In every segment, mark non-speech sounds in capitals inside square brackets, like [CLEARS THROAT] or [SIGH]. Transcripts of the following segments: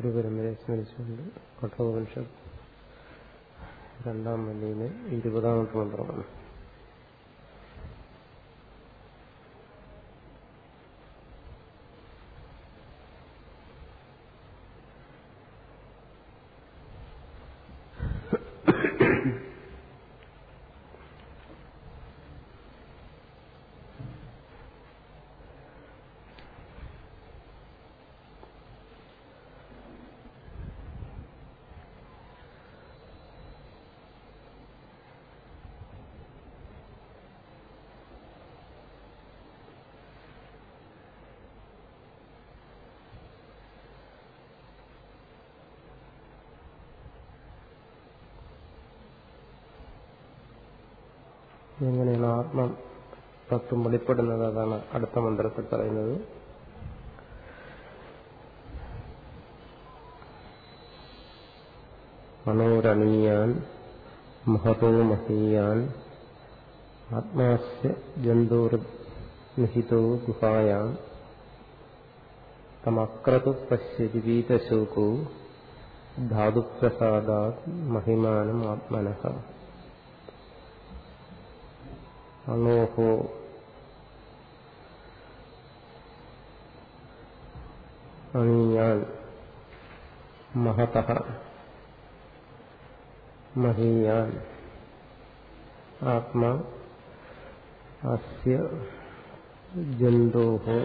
ഗുരുപരമ്പരയെ സ്മരിച്ചുകൊണ്ട് കഠോപനിഷത്ത് രണ്ടാം വല്ലിയിലെ ഇരുപതാമത്തെ മന്ത്രമാണ്. എങ്ങനെയാണ് ആത്മ തത്വം വെളിപ്പെടുന്നത്. അതാണ് അടുത്ത മന്ത്രത്തിൽ പറയുന്നത്. മനോരണീയാൻ മഹതോ മഹീയാൻ ആത്മാസ്യ ജന്തോർ നിഹിതോ ഗുഹായാം തമക്രതു പശ്യതി വീതശോകോ ധാതുപ്രസാദാത് മഹിമാനം ആത്മനഃ. അണോഹോ അണിയാൻ മഹത മഹീയാൻ ആത്മാ അസ്യ ജന്തോഹോ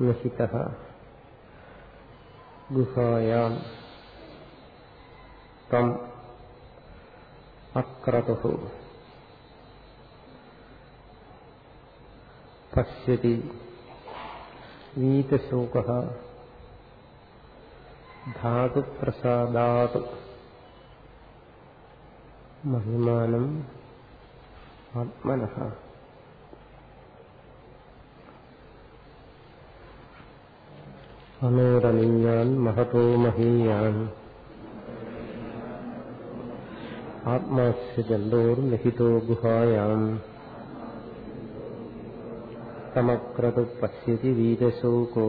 നഹിത ഗുഹായാം തം അക്രതു പശ്യതി വീതശോക ധാതുപ്രസാദാത് മഹിമാനം ആത്മന അനോരണിയാൻ മഹതോ മഹീയാൻ ആത്മാസ്യ ജന്തോർ ലഹിതോ ഗുഹായാം തമക്രതു പശ്യതി വീരശോകോ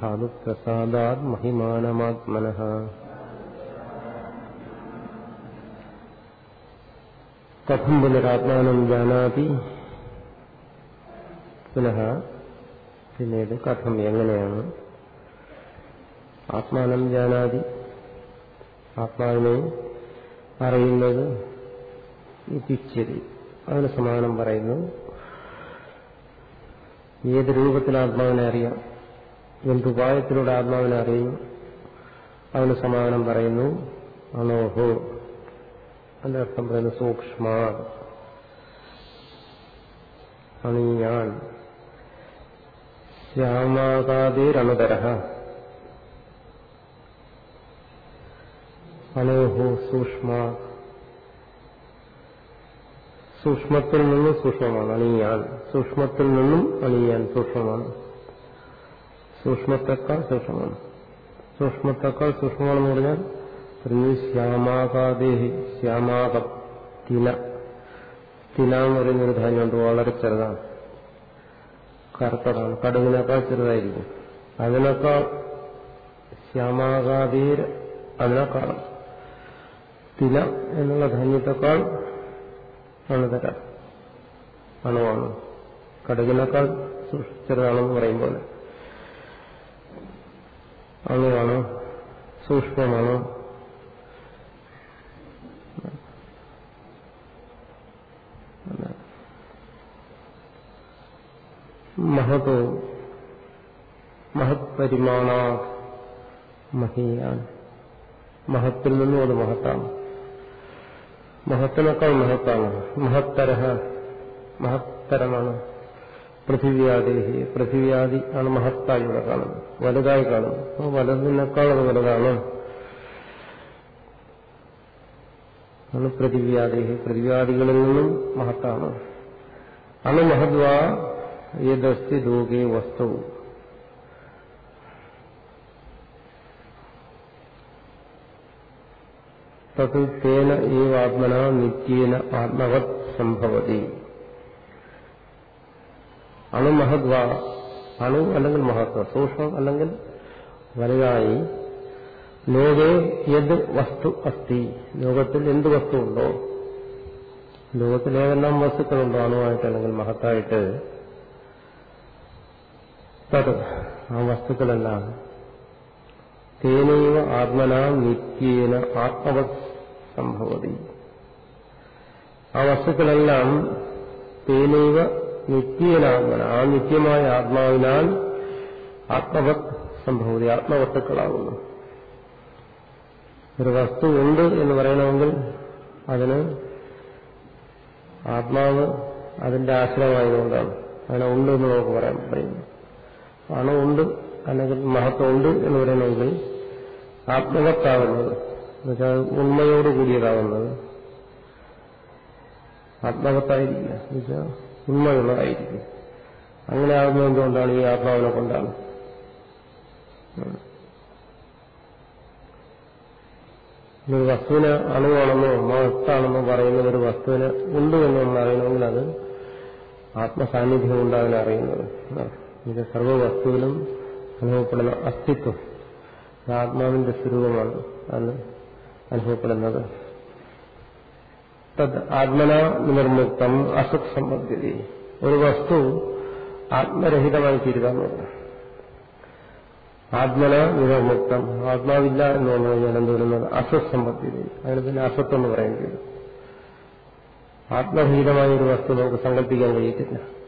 ധാതുപ്രസാദാത് മഹിമാനമാത്മന കഥം പുനരാത്മാനം ജാനാതി പുനഃ പിന്നീട് കഥം എങ്ങനെയാണ്? ആത്മാനം ജാനാതി. ആത്മാവിനെ അറിയുന്നത് ഇത്തിച്ചതി അതിന് സമാനം പറയുന്നു. ഏത് രൂപത്തിൽ ആത്മാവിനെ അറിയാം? എന്ത് ഉപായത്തിലൂടെ ആത്മാവിനെ അറിയും? അതിന് സമാനം പറയുന്നു അണോഹോ അതിന്റെ അർത്ഥം പറയുന്നു സൂക്ഷ്മ അണിയാൻ. ശ്യാമാകാതിരണുതര അണോഹോ സൂക്ഷ്മ സൂക്ഷ്മത്തിൽ നിന്നും സൂക്ഷ്മമാണ്. അണിയാൻ. സൂക്ഷ്മത്തിൽ നിന്നും അണിയാൻ സൂക്ഷ്മമാണ്. സൂക്ഷ്മത്തെക്കാൾ സൂക്ഷ്മമാണ്. സൂക്ഷ്മത്തെക്കാൾ സൂക്ഷ്മമാണെന്ന് പറഞ്ഞാൽ പറഞ്ഞു ശ്യാമാകാദേഹി ശ്യാമാകം തില തില എന്ന് പറയുന്നൊരു ധാന്യമുണ്ട്. വളരെ ചെറുതാണ്. കറുത്തതാണ്. കടുകിനേക്കാൾ ചെറുതായിരിക്കും. അതിനേക്കാൾ ശ്യാമാകാതീര അതിനേക്കാളും തില എന്നുള്ള ധാന്യത്തെക്കാൾ അണുതര അണുവാണ്. കടുകിനേക്കാൾ ചെറുതാണെന്ന് പറയുമ്പോൾ. അണുവാണ്. സൂക്ഷ്മമാണ്. മഹതോ മഹത് പരിമാണ മഹീയാൻ മഹത്തിൽ നിന്നും അത് മഹത്താണ്. മഹത്തിനേക്കാൾ മഹത്താണ്. മഹത്തര മഹത്തരമാണ്. പൃഥിവ്യാദേഹി പൃഥിവ്യാദി ആണ് മഹത്തായി ഇവിടെ കാണുന്നത്. വലുതായി കാണുന്നത് അപ്പോൾ വലുതിനേക്കാൾ അത് വലുതാണ്. ആണ് പൃഥിവ്യാദേഹി പൃഥിവ്യാദികളിൽ നിന്നും മഹത്താണ്. അണു മഹദ്വ ഏതസ്തി ലോകേ വസ്തു തത് തേന ഏവ ആത്മന നിത്യേന ആത്മവത് സംഭവതി അണുമഹദ്വ അണു അല്ലെങ്കിൽ മഹത്വ സൂക്ഷ്മം അല്ലെങ്കിൽ വലുതായി ലോകേ ഏത് വസ്തു അസ്തി। ലോകത്തിൽ എന്ത് വസ്തു ഉണ്ടോ ലോകത്തിൽ ഏതെല്ലാം വസ്തുക്കളുണ്ടോ? അണുവായിട്ട് അല്ലെങ്കിൽ മഹത്തായിട്ട് തത് ആ വസ്തുക്കളെല്ലാം തേനൈവ ആത്മന നിത്യേന ആത്മവത് സംഭവതി. ആ വസ്തുക്കളെല്ലാം തേനൈവ നിത്യനാത്മന ആ നിത്യമായ ആത്മാവിനാൽ ആത്മവത് സംഭവതി ആത്മവസ്തുക്കളാകുന്നു. ഒരു വസ്തു ഉണ്ട് എന്ന് പറയണമെങ്കിൽ അതിന് ആത്മാവ് അതിന്റെ ആശ്രയമായതുകൊണ്ടാണ്. അങ്ങനെ ഉണ്ട് എന്ന് നമുക്ക് പറയാൻ പറയുന്നു അണുണ്ട് അല്ലെങ്കിൽ മഹത്വമുണ്ട് എന്ന് പറയണമെങ്കിൽ ആത്മവത്താകുന്നത് എന്നുവെച്ചാൽ ഉണ്മയോട് കൂടിയതാകുന്നത് ആത്മാവത്തായിരിക്കില്ല എന്നുവെച്ചാൽ ഉണ്മയുള്ളതായിരിക്കും. അങ്ങനെ ആകുന്നത് എന്തുകൊണ്ടാണ് ഈ ആത്മാവിനെ കൊണ്ടാണ്? വസ്തുവിന് അണുവാണെന്നോ മഹത്താണെന്നോ പറയുന്ന ഒരു വസ്തുവിന് ഉണ്ട് എന്ന് അറിയണമെങ്കിൽ അത് ആത്മസാന്നിധ്യം കൊണ്ട് അറിയുന്നത്. ഇത് സർവ വസ്തുവിലും അനുഭവപ്പെടുന്ന അസ്തിത്വം. ആത്മാവിന്റെ സ്വരൂപമാണ്. അത് അനുഭവപ്പെടുന്നത്. തത് ആത്മന നിർമുക്തം അസത് സംബന്ധിത ഒരു വസ്തു ആത്മരഹിതമായി തീരുക ആത്മന നിർമുക്തം. ആത്മാവില്ല എന്ന് പറഞ്ഞു കഴിഞ്ഞാൽ എന്ത് വരുന്നത്? അസത് സമ്പത്തി അതിന് തന്നെ അസത്ത് എന്ന് പറയേണ്ടി വരും. ആത്മരഹിതമായ ഒരു വസ്തു നമുക്ക് സങ്കല്പിക്കാൻ കഴിയത്തില്ല.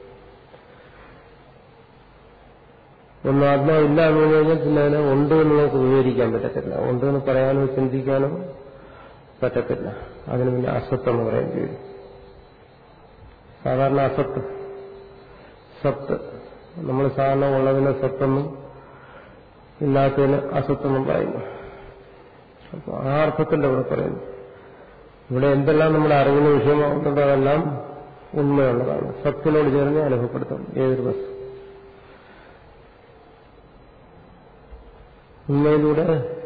ഒന്ന് ആത്മാവില്ല എന്ന് കഴിഞ്ഞാൽ പിന്നെ അതിനെ ഉണ്ട് എന്ന് നമുക്ക് വിവരിക്കാൻ പറ്റത്തില്ല. ഉണ്ട് എന്ന് പറയാനോ ചിന്തിക്കാനോ പറ്റത്തില്ല. അതിന് പിന്നെ അസത്ത് എന്ന് പറയേണ്ടി വരും. സാധാരണ അസത്ത്. സത്ത്. നമ്മൾ സാധാരണ ഉള്ളതിനെ സത്തെന്നും ഇല്ലാത്തതിന് അസത്തെന്നും പറയുന്നു. അപ്പോൾ ആ അർത്ഥത്തിന്റെ ഇവിടെ പറയുന്നു. ഇവിടെ എന്തെല്ലാം നമ്മുടെ അറിവിന് വിഷയമാകുന്നുണ്ടോ അതെല്ലാം ഉണ്മയുള്ളതാണ് സത്തിനോട് ചേർന്ന് അനുഭവപ്പെടുത്തും ഏതൊരു വസ്തു. ഉണ്മയിലൂടെ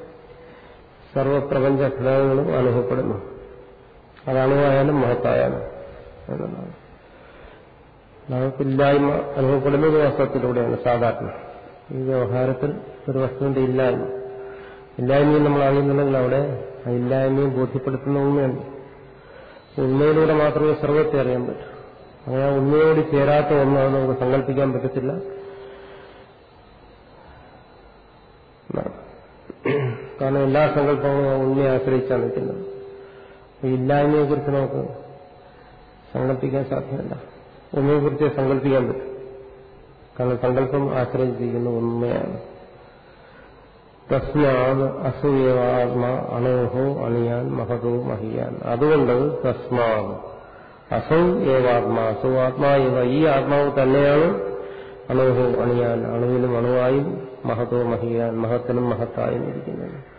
സർവപ്രപഞ്ച ഘടകങ്ങളും അനുഭവപ്പെടുന്നു. അതണുവായാലും മഹത്തായാലും എന്നുള്ളതാണ് നമുക്കില്ലായ്മ അനുഭവപ്പെടുന്നത് വസ്ത്രത്തിലൂടെയാണ് സാധാരണ. ഈ വ്യവഹാരത്തിൽ ഒരു വസ്തുവിന്റെ ഇല്ലായ്മ. ഇല്ലായ്മയും നമ്മൾ അറിയുന്നുണ്ടെങ്കിൽ അവിടെ ആ ഇല്ലായ്മയും ബോധ്യപ്പെടുത്തുന്ന ഉണ്മയുണ്ട് ഉണ്മയിലൂടെ മാത്രമേ സർവത്തെ അറിയാൻ പറ്റൂ. അങ്ങനെ ഉണ്മയോട് ചേരാത്ത ഒന്നാണ് നമുക്ക് സങ്കല്പിക്കാൻ പറ്റത്തില്ല. കാരണം എല്ലാ സങ്കല്പങ്ങളും ഉണ്ണിയെ ആശ്രയിച്ചാണ് നിൽക്കുന്നത്. ഇല്ലായ്മയെ കുറിച്ച് നമുക്ക് സങ്കല്പിക്കാൻ സാധ്യമല്ല. ഒന്നിനെക്കുറിച്ച് സങ്കല്പിക്കാൻ പറ്റും. കാരണം സങ്കല്പം ആശ്രയിച്ചിരിക്കുന്ന ഉണ്മയാണ്. തസ്മാത് അസൂയവാത്മ അണോഹോ അണിയാൻ മഹതോ മഹിയാൻ. അതുകൊണ്ട് തസ്മാത് അസൗ ഏവാത്മാ അസൗ ആത്മാ ഈ ആത്മാവ് തന്നെയാണ് അണോഹോ അണിയാൻ അണുവിനും അണുവായും മഹതോ മഹിയാൻ മഹത്തിനും മഹത്തായും ഇരിക്കുന്നത്.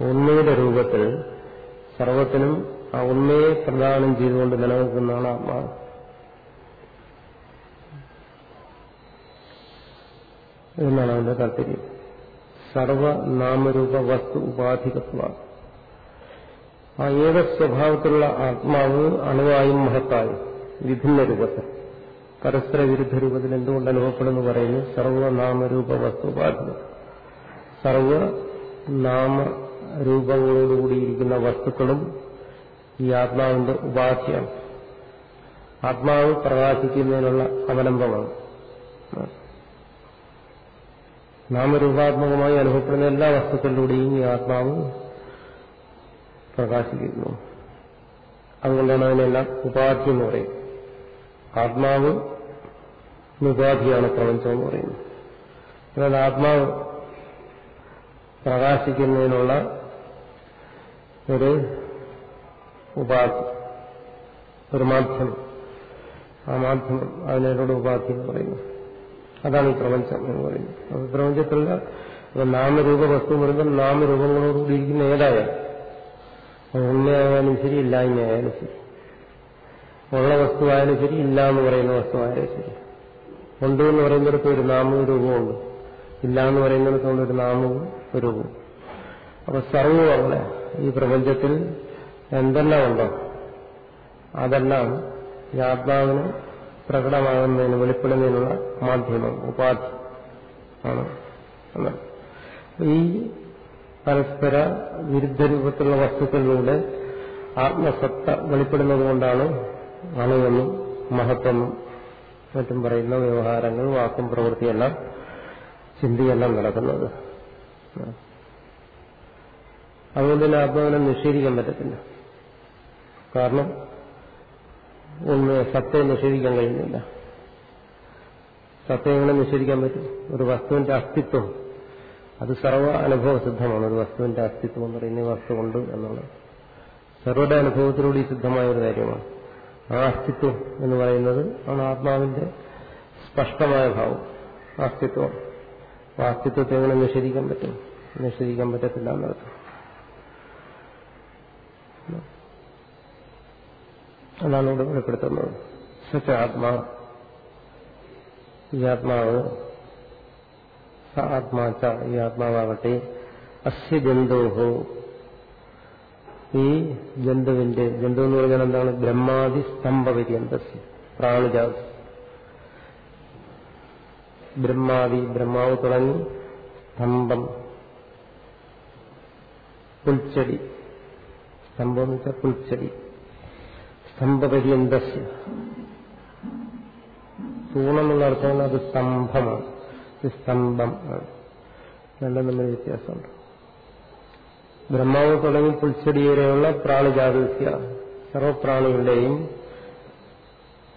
ഉണ്മയുടെ രൂപത്തിൽ സർവത്തിനും ആ ഒന്നേ പ്രദാനം ചെയ്തുകൊണ്ട് നിലനിൽക്കുന്നതാണ് ആത്മാവ് എന്നാണ് അതിന്റെ താല്പര്യം. സർവനാമരൂപ വസ്തു ഉപാധികത്വ ആ ഏക സ്വഭാവത്തിലുള്ള ആത്മാവ് അണുവായും മഹത്തായും വിഭിന്ന രൂപത്തിൽ പരസ്പര വിരുദ്ധ രൂപത്തിൽ എന്തുകൊണ്ട് അനുഭവപ്പെടുന്നു പറയുന്നു? സർവനാമരൂപ വസ്തു ഉപാധിക സർവനാമരൂപങ്ങളോടുകൂടിയിരിക്കുന്ന വസ്തുക്കളും ഈ ആത്മാവിന്റെ ഉപാധിയാണ് ആത്മാവ് പ്രകാശിക്കുന്നതിനുള്ള അവലംബമാണ്. നാമരൂപാത്മകമായി അനുഭവപ്പെടുന്ന എല്ലാ വസ്തുക്കളിലൂടെയും ഈ ആത്മാവ് പ്രകാശിക്കുന്നു. അതുകൊണ്ടാണ് അതിനെല്ലാം ഉപാധി എന്ന് പറയുന്നത്. ആത്മാവ് ഉപാധിയാണ് പ്രപഞ്ചം എന്ന് പറയുന്നത്. എന്നാൽ ആത്മാവ് പ്രകാശിക്കുന്നതിനുള്ള ഒരു ഉപാധി ഒരു മാധ്യമം. ആ മാധ്യമം അതിനോട് ഉപാധി എന്ന് പറയുന്നു. അതാണ് ഈ പ്രപഞ്ചം എന്ന് പറയുന്നത്. അപ്പൊ പ്രപഞ്ചത്തിലുള്ള നാമരൂപ വസ്തു പറയുമ്പോൾ നാമരൂപങ്ങളോടുകൂടി ഇരിക്കുന്ന ഏതായാലും. ഉണ്മയായാലും ശരി ഇല്ലായ്മയായാലും ശരി. ഉള്ള വസ്തുവായാലും ശരി ഇല്ല എന്ന് പറയുന്ന വസ്തുവായാലും ശരി. ഉണ്ട് എന്ന് പറയുന്നിടത്ത് ഒരു നാമവും രൂപമുണ്ട് ഇല്ല എന്ന് പറയുന്നിടത്ത് ഒരു നാമവും രൂപവും അപ്പൊ സർവവും ഈ പ്രപഞ്ചത്തിൽ എന്തെല്ലാം ഉണ്ടോ? അതെല്ലാം ഈ ആത്മാവിന് പ്രകടമാകുന്നതിന് വെളിപ്പെടുന്നതിനുള്ള മാധ്യമം ഉപാധി ആണ് ഈ പരസ്പര വിരുദ്ധ രൂപത്തിലുള്ള വസ്തുക്കളിലൂടെ ആത്മസത്ത വെളിപ്പെടുന്നത് കൊണ്ടാണ് അണുവെന്നും മഹത്വെന്നും മറ്റും പറയുന്ന വ്യവഹാരങ്ങൾ വാക്കും പ്രവൃത്തിയെല്ലാം ചിന്തയെല്ലാം നടക്കുന്നത്. അതുകൊണ്ട് തന്നെ ആത്മാവിനെ നിഷേധിക്കാൻ പറ്റത്തില്ല. കാരണം ഒന്ന് സത്യം നിഷേധിക്കാൻ കഴിയുന്നില്ല. സത്യങ്ങളെ നിഷേധിക്കാൻ പറ്റും. ഒരു വസ്തുവിന്റെ അസ്തിത്വം അത് സർവ അനുഭവസിദ്ധമാണ് ഒരു വസ്തുവിന്റെ അസ്തിത്വം എന്ന് പറയുന്ന ഈ വസ്തു കൊണ്ട് എന്നുള്ളത്. സർവയുടെ അനുഭവത്തിലൂടെ സിദ്ധമായ ഒരു കാര്യമാണ്. ആ അസ്തിത്വം എന്ന് പറയുന്നത് ആണ് ആത്മാവിന്റെ സ്പഷ്ടമായ ഭാവം അസ്തിത്വം. ആ അസ്തിത്വത്തെ എങ്ങനെ നിഷേധിക്കാൻ പറ്റും? നിഷേധിക്കാൻ പറ്റത്തില്ല എന്നർത്ഥം അതാണ് ഇവിടെ വെളിപ്പെടുത്തുന്നത്. സച്ച ആത്മാ. ഈ ആത്മാവ് സ ആത്മാച്ച ഈ ആത്മാവാകട്ടെ അസ്യ ജന്തോഹോ. ഈ ജന്തുവിന്റെ ജന്തു എന്ന് പറഞ്ഞാൽ എന്താണ്? ബ്രഹ്മാദി സ്തംഭപര്യന്തസ്യ പ്രാണിജാതി. ബ്രഹ്മാദി ബ്രഹ്മാവ് തുടങ്ങി സ്തംഭം. പുൽച്ചെടി. സ്തംഭം എന്ന് വെച്ചാൽ പുൽച്ചെടി. സ്തംഭപര്യന്തസ്യ. തൂണെന്നുള്ള അർത്ഥമാണ് അത് സ്തംഭമാണ്. സ്തംഭം ആണ്. രണ്ടും തമ്മിൽ വ്യത്യാസമുണ്ട്. ബ്രഹ്മാവ് തുടങ്ങി പുൽച്ചെടി വരെയുള്ള പ്രാണിജാതസ്യ. സർവപ്രാണികളുടെയും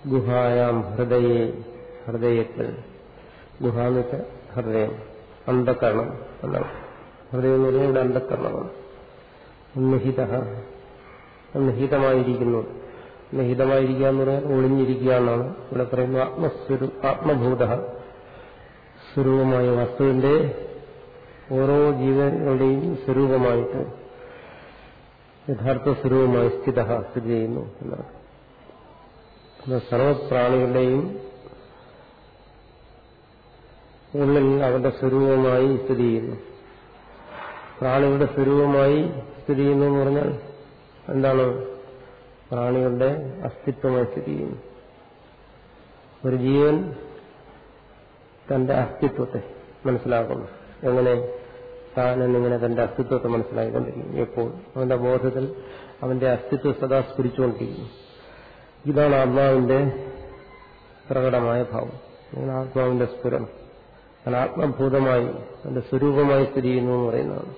ഗുഹായാം ഹൃദയെ ഹൃദയത്തിൽ ഗുഹ എന്ന് വെച്ചാൽ ഹൃദയം അന്ധകരണം എന്നാണ്. ഹൃദയം എന്ന് പറഞ്ഞാൽ ഇവിടെ അന്ധകരണമാണ്. നിഹിത നിഹിതമായിരിക്കുന്നു നിഹിതമായിരിക്കുക എന്ന് പറഞ്ഞാൽ ഒളിഞ്ഞിരിക്കുക എന്നാണ്. ഇവിടെ പറയുന്നത് ആത്മസ്വരു ആത്മഭൂത സ്വരൂപമായ വസ്തുവിന്റെ ഓരോ ജീവനുടെയും സ്വരൂപമായിട്ട് യഥാർത്ഥ സ്വരൂപമായി സ്ഥിത സ്ഥിതി ചെയ്യുന്നു എന്നാണ്. സർവപ്രാണികളുടെയും ഉള്ളിൽ അവന്റെ സ്വരൂപമായി സ്ഥിതി ചെയ്യുന്നു. പ്രാണികളുടെ സ്വരൂപമായി സ്ഥിതി ചെയ്യുന്നു എന്ന് പറഞ്ഞാൽ എന്താണ്? പ്രാണികളുടെ അസ്തിത്വമായി സ്ഥിതി ചെയ്യുന്നു. ഒരു ജീവൻ തന്റെ അസ്തിത്വത്തെ മനസ്സിലാക്കുന്നു. എങ്ങനെ? താൻ എന്നിങ്ങനെ തന്റെ അസ്തിത്വത്തെ മനസ്സിലാക്കിക്കൊണ്ടിരിക്കുന്നു എപ്പോൾ? അവന്റെ ബോധത്തിൽ അവന്റെ അസ്തിത്വം സദാ സ്ഫുരിച്ചുകൊണ്ടിരിക്കുന്നു. ഇതാണ് ആത്മാവിന്റെ പ്രകടമായ ഭാവം. ആത്മാവിന്റെ സ്ഫുരം ഞാൻ ആത്മഭൂതമായി തന്റെ സ്വരൂപമായി സ്ഥിതി ചെയ്യുന്നു എന്ന് പറയുന്നതാണ്.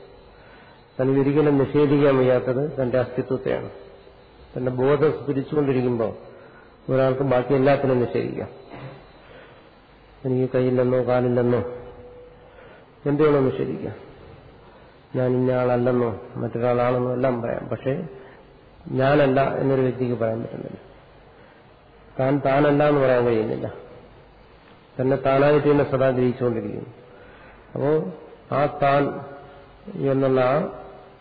തനിക്ക് ഒരിക്കലും നിഷേധിക്കാൻ വയ്യാത്തത് തന്റെ അസ്തിത്വത്തെയാണ്. തന്റെ ബോധം സ്ഫുരിച്ചുകൊണ്ടിരിക്കുമ്പോൾ ഒരാൾക്ക് ബാക്കി എല്ലാത്തിനും നിഷേധിക്കാം. എനിക്ക് കയ്യില്ലെന്നോ കാലില്ലെന്നോ എന്തുവേണോ നിഷേധിക്കാം. ഞാൻ ഇന്ന ആളല്ലെന്നോ മറ്റൊരാളാണെന്നോ എല്ലാം പറയാം. പക്ഷേ ഞാനല്ല എന്നൊരു വ്യക്തിക്ക് പറയാൻ പറ്റുന്നില്ല. താൻ താനല്ല എന്ന് പറയാൻ കഴിയുന്നില്ല. തന്നെ താനായിട്ട് തന്നെ സദാ ജയിച്ചുകൊണ്ടിരിക്കുന്നു. അപ്പോ ആ താൻ എന്നുള്ള ആ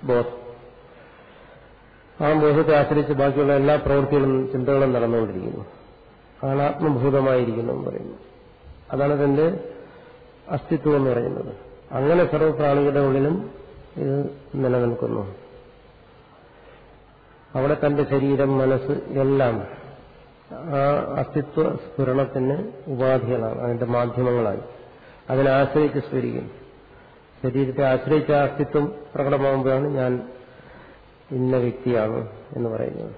ബോധം. ആ ബോധത്തെ ആശ്രയിച്ച് ബാക്കിയുള്ള എല്ലാ പ്രവൃത്തികളും ചിന്തകളും നടന്നുകൊണ്ടിരിക്കുന്നു. അതാണ് എന്ന് പറയുന്നു. അതാണ് അതിന്റെ അസ്തിത്വം എന്ന് പറയുന്നത്. അങ്ങനെ സർവപ്രാണികളുടെ ഉള്ളിലും ഇത് നിലനിൽക്കുന്നു. അവിടെ തന്റെ ശരീരം മനസ്സ് എല്ലാം ആ അസ്തിത്വ സ്ഫുരണത്തിന് ഉപാധികളാണ് അതിന്റെ മാധ്യമങ്ങളായി അതിനെ ആശ്രയിച്ച് സ്ഫുരിക്കുന്നു ശരീരത്തെ ആശ്രയിച്ച അസ്തിത്വം പ്രകടമാകുമ്പോഴാണ് ഞാൻ ഇന്ന വ്യക്തിയാണ് എന്ന് പറയുന്നത്.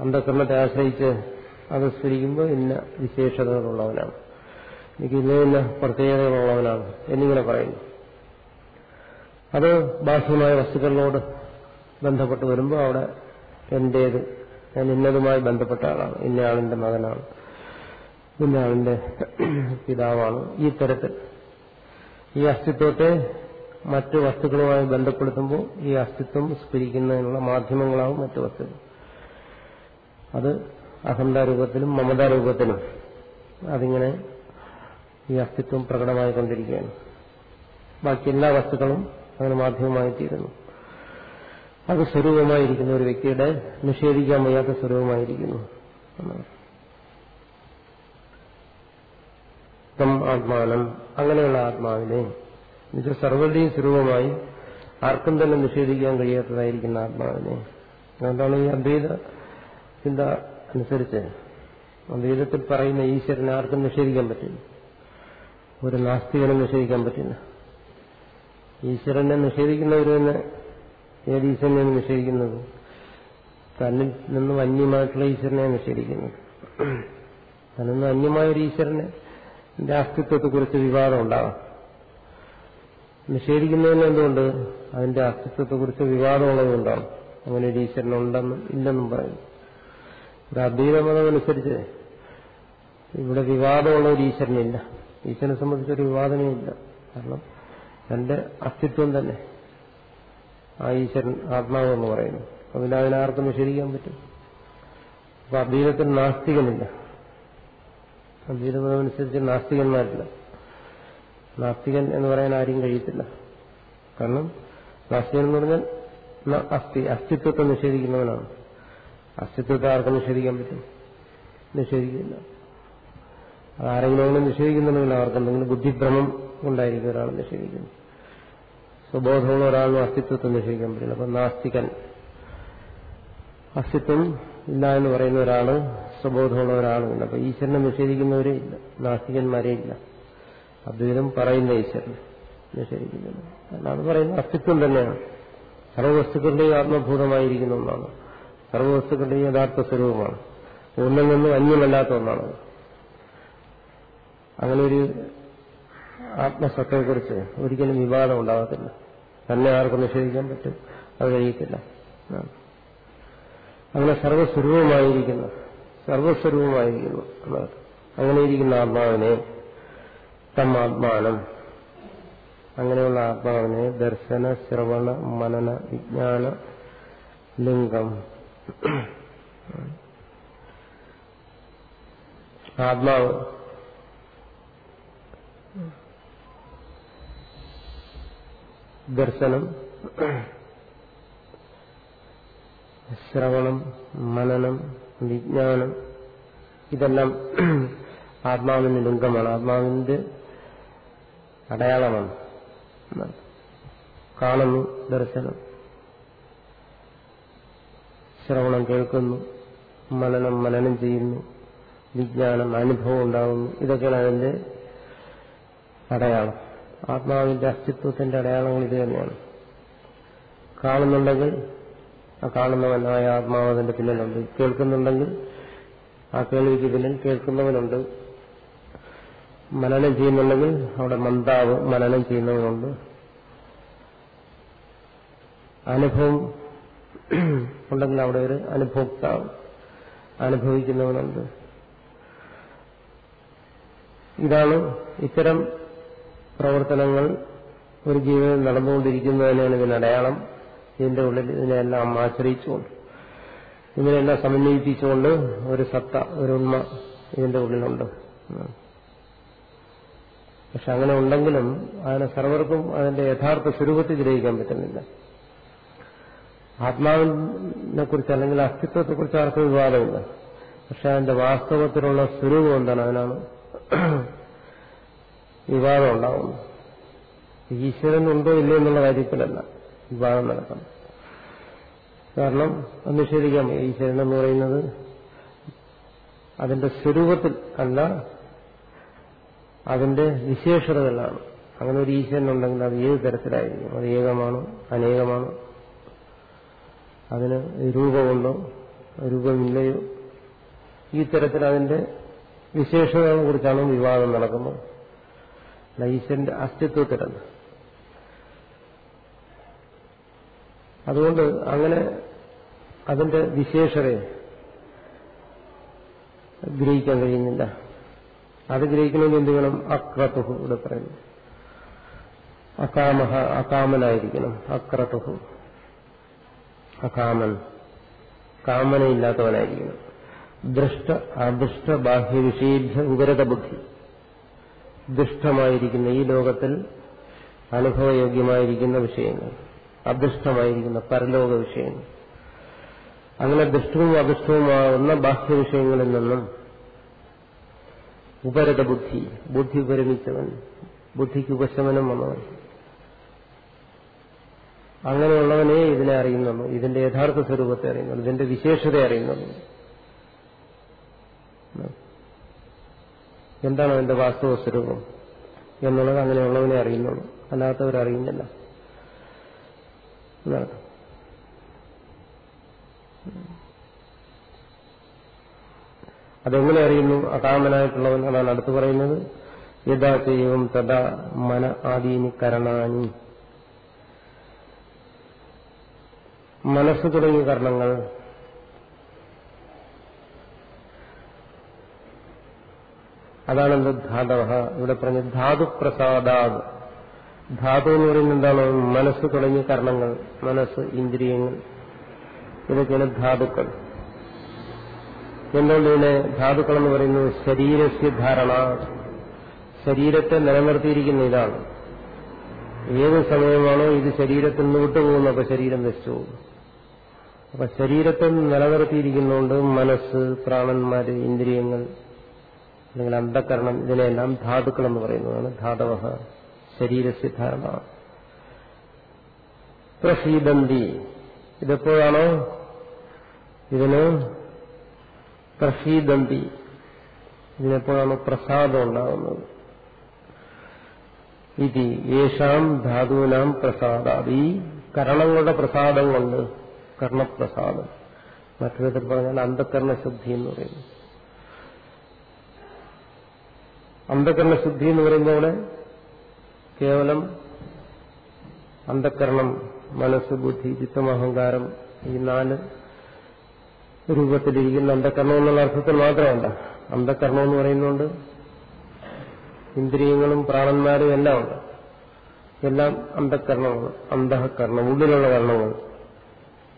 അന്ധകരണത്തെ ആശ്രയിച്ച് അത് സ്ഫുരിക്കുമ്പോൾ ഇന്ന വിശേഷതകളുള്ളവനാണ്. എനിക്ക് ഇന്ന ഇന്ന പ്രത്യേകതകളുള്ളവനാണ് എന്നിങ്ങനെ പറയുന്നു. അത് ബാഹ്യമായ വസ്തുക്കളോട് ബന്ധപ്പെട്ട് വരുമ്പോൾ അവിടെ എന്റേത് ഞാൻ ഇന്നതുമായി ബന്ധപ്പെട്ട ആളാണ്. ഇന്നയാളിന്റെ മകനാണ്. ഇന്നയാളിന്റെ പിതാവാണ്. ഈ തരത്തിൽ ഈ അസ്തിത്വത്തെ മറ്റു വസ്തുക്കളുമായി ബന്ധപ്പെടുത്തുമ്പോൾ ഈ അസ്തിത്വം സ്ഫുരിക്കുന്നതിനുള്ള മാധ്യമങ്ങളാവും മറ്റു വസ്തുക്കൾ അത് അഹന്താരൂപത്തിലും മമതാരൂപത്തിലും അതിങ്ങനെ ഈ അസ്തിത്വം പ്രകടമായിക്കൊണ്ടിരിക്കുകയാണ്. ബാക്കി എല്ലാ വസ്തുക്കളും അങ്ങനെ മാധ്യമമായി തീരുന്നു. അത് സ്വരൂപമായിരിക്കുന്നു. ഒരു വ്യക്തിയുടെ നിഷേധിക്കാൻ വയ്യാത്ത സ്വരൂപമായിരിക്കുന്നു. ആത്മാനം. അങ്ങനെയുള്ള ആത്മാവിനെ എന്നുവെച്ചാൽ സർവരുടെയും സ്വരൂപമായി ആർക്കും തന്നെ നിഷേധിക്കാൻ കഴിയാത്തതായിരിക്കുന്ന ആത്മാവിനെ. അതുകൊണ്ടാണ് ഈ അദ്വൈത ചിന്ത അനുസരിച്ച് അദ്വൈതത്തിൽ പറയുന്ന ഈശ്വരനെ ആർക്കും നിഷേധിക്കാൻ പറ്റില്ല. ഒരു നാസ്തികനെ നിഷേധിക്കാൻ പറ്റില്ല. ഈശ്വരനെ നിഷേധിക്കുന്നവർ തന്നെ ഏത് ഈശ്വരനെയാണ് നിഷേധിക്കുന്നത്? തന്നിൽ നിന്നും അന്യമായിട്ടുള്ള ഈശ്വരനെ നിഷേധിക്കുന്നത്. തന്നിൽ അന്യമായ ഒരു ഈശ്വരനെ അസ്തിത്വത്തെക്കുറിച്ച് വിവാദം ഉണ്ടാവാം നിഷേധിക്കുന്നതിന് എന്തുകൊണ്ട്? അതിന്റെ അസ്തിത്വത്തെക്കുറിച്ച് വിവാദമുള്ളതുകൊണ്ടാണ് അങ്ങനെ ഒരു ഈശ്വരൻ ഉണ്ടെന്നും ഇല്ലെന്നും പറയുന്നു. ഒരു അദ്വൈത മതം അനുസരിച്ച് ഇവിടെ വിവാദമുള്ള ഒരു ഈശ്വരനില്ല. ഈശ്വരനെ സംബന്ധിച്ചൊരു വിവാദമേ ഇല്ല. കാരണം തന്റെ അസ്തിത്വം തന്നെ. ആ ഈശ്വരൻ ആത്മാവ് എന്ന് പറയുന്നു അതിൽ അതിനാർക്കും നിഷേധിക്കാൻ പറ്റും. അപ്പൊ അദ്വൈതത്തിൽ നാസ്തികനില്ല. അദ്വൈതമതമനുസരിച്ച് നാസ്തികന്മാരില്ല. നാസ്തികൻ എന്ന് പറയാൻ ആരും കഴിയത്തില്ല. കാരണം നാസ്തികൻ എന്ന് പറഞ്ഞാൽ അസ്ഥി അസ്തിത്വത്തെ നിഷേധിക്കുന്നവനാണ്. അസ്തിത്വത്തെ ആർക്കും നിഷേധിക്കാൻ പറ്റും. നിഷേധിക്കില്ല. ആരെങ്കിലും അങ്ങനെ നിഷേധിക്കുന്നുണ്ടെങ്കിൽ അവർക്ക് എന്തെങ്കിലും ബുദ്ധിഭ്രമം ഉണ്ടായിരിക്കും. ഒരാൾ നിഷേധിക്കുന്നു. സ്വബോധമുള്ള ഒരാളും അസ്തിത്വത്തെ നിഷേധിക്കാൻ പറ്റില്ല. അപ്പൊ നാസ്തികൻ അസ്തിത്വം ഇല്ല എന്ന് പറയുന്ന ഒരാൾ സ്വബോധമുള്ള ഒരാളുമില്ല. അപ്പൊ ഈശ്വരനെ നിഷേധിക്കുന്നവരേ ഇല്ല. നാസ്തികന്മാരേ ഇല്ല. അദ്വൈതം പറയുന്ന ഈശ്വരൻ നിഷേധിക്കുന്നത് അല്ലാതെ പറയുന്ന അസ്തിത്വം തന്നെയാണ്. സർവവസ്തുക്കളുടെയും ആത്മഭൂതമായിരിക്കുന്ന ഒന്നാണ്. സർവവസ്തുക്കളുടെയും യഥാർത്ഥ സ്വരൂപമാണ്. ഒന്നിൽ നിന്നും അന്യമല്ലാത്ത ഒന്നാണ്. അങ്ങനെ ഒരു ആത്മസത്തയെക്കുറിച്ച് ഒരിക്കലും വിവാദം ഉണ്ടാകത്തില്ല. തന്നെ ആർക്കും നിഷേധിക്കാൻ പറ്റും. അത് കഴിയത്തില്ല. അങ്ങനെ സർവസ്വരൂപമായിരിക്കുന്നു. സർവസ്വരൂപമായിരിക്കുന്നു അങ്ങനെ ഇരിക്കുന്ന ആത്മാവിനെ തമ്മാത്മാനം അങ്ങനെയുള്ള ആത്മാവിനെ ദർശന ശ്രവണ മനന വിജ്ഞാന ലിംഗം. ആത്മാവ് ദർശനം ശ്രവണം മനനം വിജ്ഞാനം ഇതെല്ലാം ആത്മാവിന്റെ ലിംഗമാണ്. ആത്മാവിന്റെ അടയാളമാണ്. കാണുന്നു ദർശനം. ശ്രവണം കേൾക്കുന്നു മനനം മനനം ചെയ്യുന്നു വിജ്ഞാനം അനുഭവം ഉണ്ടാകുന്നു. ഇതൊക്കെയാണ് അതിന്റെ അടയാളം. ആത്മാവിന്റെ അസ്തിത്വത്തിന്റെ അടയാളങ്ങൾ ഇത് തന്നെയാണ്. കാണുന്നുണ്ടെങ്കിൽ ആ കാണുന്നവനായ ആത്മാവ് അതിന്റെ പിന്നിലുണ്ട്. കേൾക്കുന്നുണ്ടെങ്കിൽ ആ കേൾവിക്ക് പിന്നിൽ കേൾക്കുന്നവനുണ്ട്. മനനം ചെയ്യുന്നുണ്ടെങ്കിൽ അവിടെ മന്ദാവ് മനനം ചെയ്യുന്നവനുണ്ട്. അനുഭവം ഉണ്ടെങ്കിൽ അവിടെ ഒരു അനുഭോക്താവ് അനുഭവിക്കുന്നവനുണ്ട്. ഇതാണ് ഇത്തരം പ്രവർത്തനങ്ങൾ ഒരു ജീവിതം നടന്നുകൊണ്ടിരിക്കുന്നതിനാണ് ഇതിന് അടയാളം. ഇതിന്റെ ഉള്ളിൽ ഇതിനെല്ലാം ആശ്രയിച്ചുകൊണ്ട് ഇതിനെല്ലാം സമന്വയിപ്പിച്ചുകൊണ്ട് ഒരു സത്ത ഒരു ഉണ്മ ഇതിന്റെ ഉള്ളിലുണ്ട്. പക്ഷെ അങ്ങനെ ഉണ്ടെങ്കിലും അതിനെ സർവർക്കും അതിന്റെ യഥാർത്ഥ സ്വരൂപത്തിൽ ഗ്രഹിക്കാൻ പറ്റുന്നില്ല. ആത്മാവിനെ കുറിച്ച് അല്ലെങ്കിൽ അസ്തിത്വത്തെ കുറിച്ച് ആർക്കും വിവാദമില്ല. പക്ഷെ അതിന്റെ വാസ്തവത്തിലുള്ള സ്വരൂപം എന്താണ്? അതിനാണ് വിവാദം ഉണ്ടാവുന്നു ഈശ്വരൻ ഉണ്ടോ ഇല്ലയോ എന്നുള്ള കാര്യത്തിലല്ല വിവാദം നടക്കണം. കാരണം അത് നിഷേധിക്കാൻ ഈശ്വരൻ എന്ന് പറയുന്നത് അതിന്റെ സ്വരൂപത്തിൽ അല്ല അതിന്റെ വിശേഷതകളാണ്. അങ്ങനെ ഒരു ഈശ്വരൻ ഉണ്ടെങ്കിൽ അത് ഏത് തരത്തിലായിരിക്കും? അത് ഏകമാണോ? അനേകമാണോ? അതിന് രൂപമുണ്ടോ? രൂപമില്ലയോ? ഈ തരത്തിൽ അതിന്റെ വിശേഷതകളെ കുറിച്ചാണ് വിവാദം നടക്കുന്നത്. അല്ല ഈശ്വരന്റെ അതുകൊണ്ട് അങ്ങനെ അതിന്റെ വിശേഷതയെ ഗ്രഹിക്കാൻ കഴിയുന്നില്ല. അത് ഗ്രഹിക്കണമെങ്കിൽ എന്ത് വേണം അക്രതുഹു ഇവിടെ പറയുന്നു. അകാമഹ അകാമനായിരിക്കണം. അക്രതുഹു. അകാമൻ. കാമനയില്ലാത്തവനായിരിക്കണം. ദൃഷ്ട അദൃഷ്ട ബാഹ്യവിഷയേഭ്യ ഉപരത ബുദ്ധി. ദുഷ്ടമായിരിക്കുന്ന ഈ ലോകത്തിൽ അനുഭവയോഗ്യമായിരിക്കുന്ന വിഷയങ്ങൾ അദൃഷ്ടമായിരിക്കുന്ന പരലോക വിഷയങ്ങൾ. അങ്ങനെ ദുഷ്ടവും അദൃഷ്ടവുമാകുന്ന ബാഹ്യ വിഷയങ്ങളിൽ നിന്നും ഉപരത ബുദ്ധി ബുദ്ധി ഉപരമിച്ചവൻ ബുദ്ധിക്ക് ഉപശമനം വന്നവൻ. അങ്ങനെയുള്ളവനെ ഇതിനെ അറിയുന്നുള്ളൂ ഇതിന്റെ യഥാർത്ഥ സ്വരൂപത്തെ അറിയുന്നുള്ളൂ ഇതിന്റെ വിശേഷത അറിയുന്നുള്ളൂ. എന്താണ് അതിന്റെ വാസ്തവ സ്വരൂപം എന്നുള്ളത് അങ്ങനെയുള്ളവനെ അറിയുന്നുള്ളൂ. അല്ലാത്തവരറിയുന്നില്ല അതെങ്ങനെ അറിയുന്നു? അകാമനായിട്ടുള്ളവൻ അതാണ് അടുത്ത് പറയുന്നത്. യഥാ ചെയ്യും തഥാ മന ആദീനി കരണാനി. മനസ്സ് തുടങ്ങിയ കർണങ്ങൾ അതാണ് എന്ത് ധാതവ ഇവിടെ പറഞ്ഞ ധാതു പ്രസാദാത് ധാതു എന്ന് പറയുന്നത് എന്താണ്? മനസ്സ് തുടങ്ങിയ കർണങ്ങൾ മനസ്സ് ഇന്ദ്രിയങ്ങൾ. ഇതൊക്കെയാണ് ധാതുക്കൾ. എന്തുകൊണ്ട് ഇതിനെ ധാതുക്കൾ എന്ന് പറയുന്നത് ശരീരസ്യ ധാരണ. ശരീരത്തെ നിലനിർത്തിയിരിക്കുന്ന ഇതാണ്. ഏത് സമയമാണോ ഇത് ശരീരത്തിൽ നിന്ന് വിട്ടുപോകുന്നത് അപ്പൊ ശരീരം നശിച്ചു അപ്പൊ ശരീരത്തെ നിലനിർത്തിയിരിക്കുന്നതുകൊണ്ട് മനസ്സ് പ്രാണന്മാര് ഇന്ദ്രിയങ്ങൾ അല്ലെങ്കിൽ അന്ധകരണം ഇതിനെല്ലാം ധാതുക്കൾ എന്ന് പറയുന്നതാണ്. ധാതവ ശരീരസിദ്ധാരണ ധാരണ. പ്രസീദന്തി. ഇതെപ്പോഴാണോ? ഇതിന് പ്രസീദന്തി. ഇതിനെപ്പോഴാണോ പ്രസാദം ഉണ്ടാകുന്നത്? ഇതി യേശാം ധാതുവിനാം പ്രസാദ ഈ കരണങ്ങളുടെ പ്രസാദം കൊണ്ട് കർണപ്രസാദം. മറ്റൊരു പറഞ്ഞാൽ അന്ധകരണശുദ്ധി എന്ന് പറയുന്നു അന്ധകരണശുദ്ധി എന്ന് പറയുമ്പോൾ കേവലം അന്ധകരണം മനസ്സ് ബുദ്ധി ചിത്തം അഹങ്കാരം ഈ നാല് രൂപത്തിലിരിക്കുന്ന അന്ധകരണം എന്നുള്ള അർത്ഥത്തിൽ മാത്രമല്ല. അന്ധകരണം എന്ന് പറയുന്നുണ്ട് ഇന്ദ്രിയങ്ങളും പ്രാണന്മാരും എല്ലാം ഉണ്ട്. എല്ലാം അന്ധകരണങ്ങൾ അന്ധകരണം ഉള്ളിലുള്ള കർണങ്ങൾ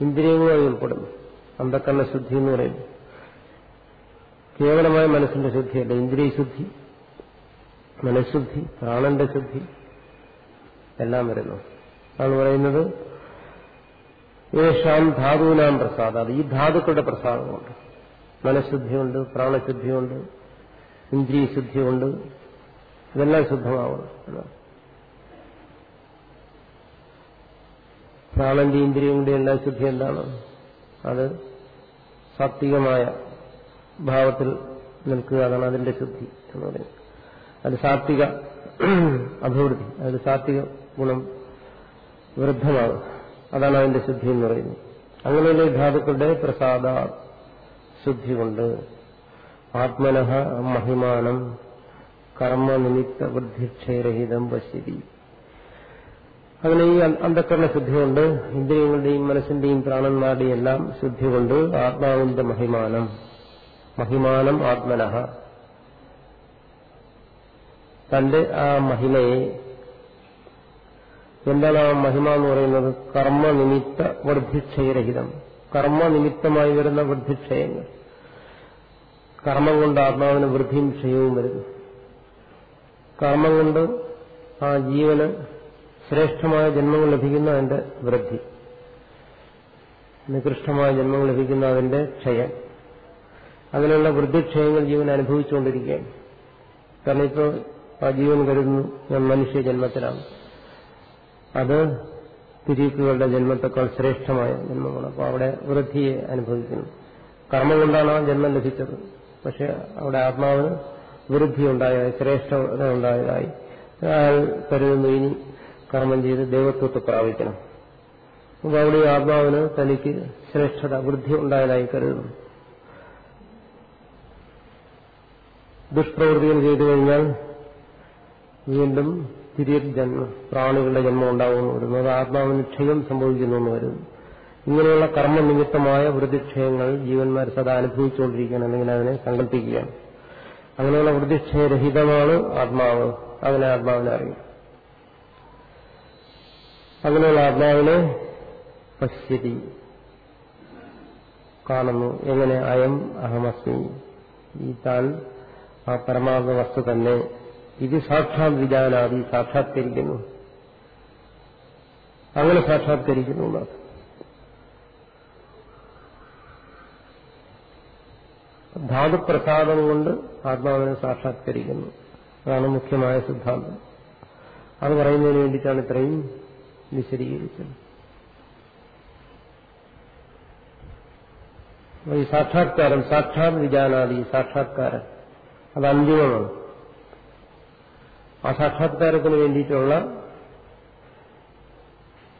ഇന്ദ്രിയങ്ങളായി ഉൾപ്പെടുന്നു. അന്ധകരണ ശുദ്ധി എന്ന് പറയുന്നു. കേവലമായ മനസ്സിന്റെ ശുദ്ധിയല്ല ഇന്ദ്രിയ ശുദ്ധി മനഃശുദ്ധി പ്രാണന്റെ ശുദ്ധി എല്ലാം വരുന്നു. ആണ് പറയുന്നത് ഏഷാം ധാതുവിനാം പ്രസാദം. ഈ ധാതുക്കളുടെ പ്രസാദമുണ്ട്. മനഃശുദ്ധിയുണ്ട് പ്രാണശുദ്ധിയുണ്ട് ഇന്ദ്രിയശുദ്ധിയുണ്ട്. ഇതെല്ലാം ശുദ്ധമാവണം പ്രാണന്റെ ഇന്ദ്രിയങ്ങളുടെ എല്ലാ ശുദ്ധി എന്താണ് അത് സാത്വികമായ ഭാവത്തിൽ നിൽക്കുക അതാണ് അതിന്റെ ശുദ്ധി എന്ന് പറയുന്നത്. അത് സാത്വിക അഭിവൃദ്ധി അതിൽ സാത്വിക ഗുണം വൃദ്ധമാണ് അതാണ് അതിന്റെ ശുദ്ധി എന്ന് പറയുന്നത്. അങ്ങനെയുള്ള ധാതുക്കളുടെ പ്രസാദ ശുദ്ധി കൊണ്ട് ആത്മനഹ മഹിമാനം കർമ്മനിമിത്ത വൃദ്ധിക്ഷയരഹിതം പശ്യതി അങ്ങനെ ഈ അന്ധക്കരണ ശുദ്ധി കൊണ്ട് ഇന്ദ്രിയങ്ങളുടെയും മനസ്സിന്റെയും പ്രാണന്മാരുടെയും എല്ലാം ശുദ്ധി കൊണ്ട് ആത്മാവിന്റെ മഹിമാനം. മഹിമാനം ആത്മനഃ. തന്റെ ആ മഹിമയെ എന്താണ് ആ മഹിമ എന്ന് പറയുന്നത്? കർമ്മനിമിത്ത വൃദ്ധിക്ഷയരഹിതം. കർമ്മനിമിത്തമായി വരുന്ന വൃദ്ധിക്ഷയങ്ങൾ. കർമ്മം കൊണ്ട് ആത്മാവിന് വൃദ്ധിയും ക്ഷയവും വരുന്നു. കർമ്മം കൊണ്ട് ആ ജീവന് ശ്രേഷ്ഠമായ ജന്മങ്ങൾ ലഭിക്കുന്ന അതിന്റെ വൃദ്ധി. നികൃഷ്ടമായ ജന്മങ്ങൾ ലഭിക്കുന്ന അതിന്റെ ക്ഷയം. അതിനുള്ള വൃദ്ധിക്ഷയങ്ങൾ ജീവൻ അനുഭവിച്ചുകൊണ്ടിരിക്കുകയാണ്. കാരണം ഇപ്പോൾ ആ ജീവൻ കരുതുന്നു. ഞാൻ മനുഷ്യ ജന്മത്തിലാണ്. അത് തിരീക്കുകളുടെ ജന്മത്തെക്കാൾ ശ്രേഷ്ഠമായ ജന്മമാണ്. അപ്പോൾ അവിടെ വൃദ്ധിയെ അനുഭവിക്കുന്നു. കർമ്മം കൊണ്ടാണ് ആ ജന്മം ലഭിച്ചത്. പക്ഷെ അവിടെ ആത്മാവിന് വൃദ്ധി ഉണ്ടായതായി ശ്രേഷ്ഠത ഉണ്ടായതായി അയാൾ കരുതുന്നു ഇനി കർമ്മം ചെയ്ത് ദൈവത്വത്തെ പ്രാപിക്കണം. അപ്പോൾ അവിടെ ആത്മാവിന് തനിക്ക് ശ്രേഷ്ഠത വൃദ്ധി ഉണ്ടായതായി കരുതുന്നു. ദുഷ്പ്രവൃത്തികൾ ചെയ്തു കഴിഞ്ഞാൽ വീണ്ടും തിരിയ ജന്മം പ്രാണികളുടെ ജന്മം ഉണ്ടാകുമെന്ന് വരുന്നു അത് ആത്മാവിന് ക്ഷയം സംഭവിക്കുന്നു എന്ന് വരുന്നു ഇങ്ങനെയുള്ള കർമ്മനിമിത്തമായ വൃദ്ധിക്ഷയങ്ങൾ ജീവന്മാർ സദാ അനുഭവിച്ചുകൊണ്ടിരിക്കുകയാണ് അല്ലെങ്കിൽ അതിനെ സങ്കല്പിക്കുകയാണ്. അങ്ങനെയുള്ള വൃദ്ധിക്ഷയരഹിതമാണ് ആത്മാവ്. അതിനെ ആത്മാവിനെ അറിയും. അങ്ങനെയുള്ള ആത്മാവിനെ പശ്യതി കാണുന്നു. എങ്ങനെ? അയം അഹമസ്മി. ഈ താൻ ആ പരമാർത്ഥ വസ്തു തന്നെ ഇത് സാക്ഷാത് വിജാനാദി സാക്ഷാത്കരിക്കുന്നു. അങ്ങനെ സാക്ഷാത്കരിക്കുന്നു ധാതുപ്രസാദം കൊണ്ട് ആത്മാവിനെ സാക്ഷാത്കരിക്കുന്നു. അതാണ് മുഖ്യമായ സിദ്ധാന്തം. അത് പറയുന്നതിന് വേണ്ടിയിട്ടാണ് ഇത്രയും വിശദീകരിച്ചത് ഈ സാക്ഷാത്കാരം സാക്ഷാത് വിജാനാദി സാക്ഷാത്കാരം അത് അന്തിമമാണ്. ആ സാക്ഷാത്കാരത്തിന് വേണ്ടിയിട്ടുള്ള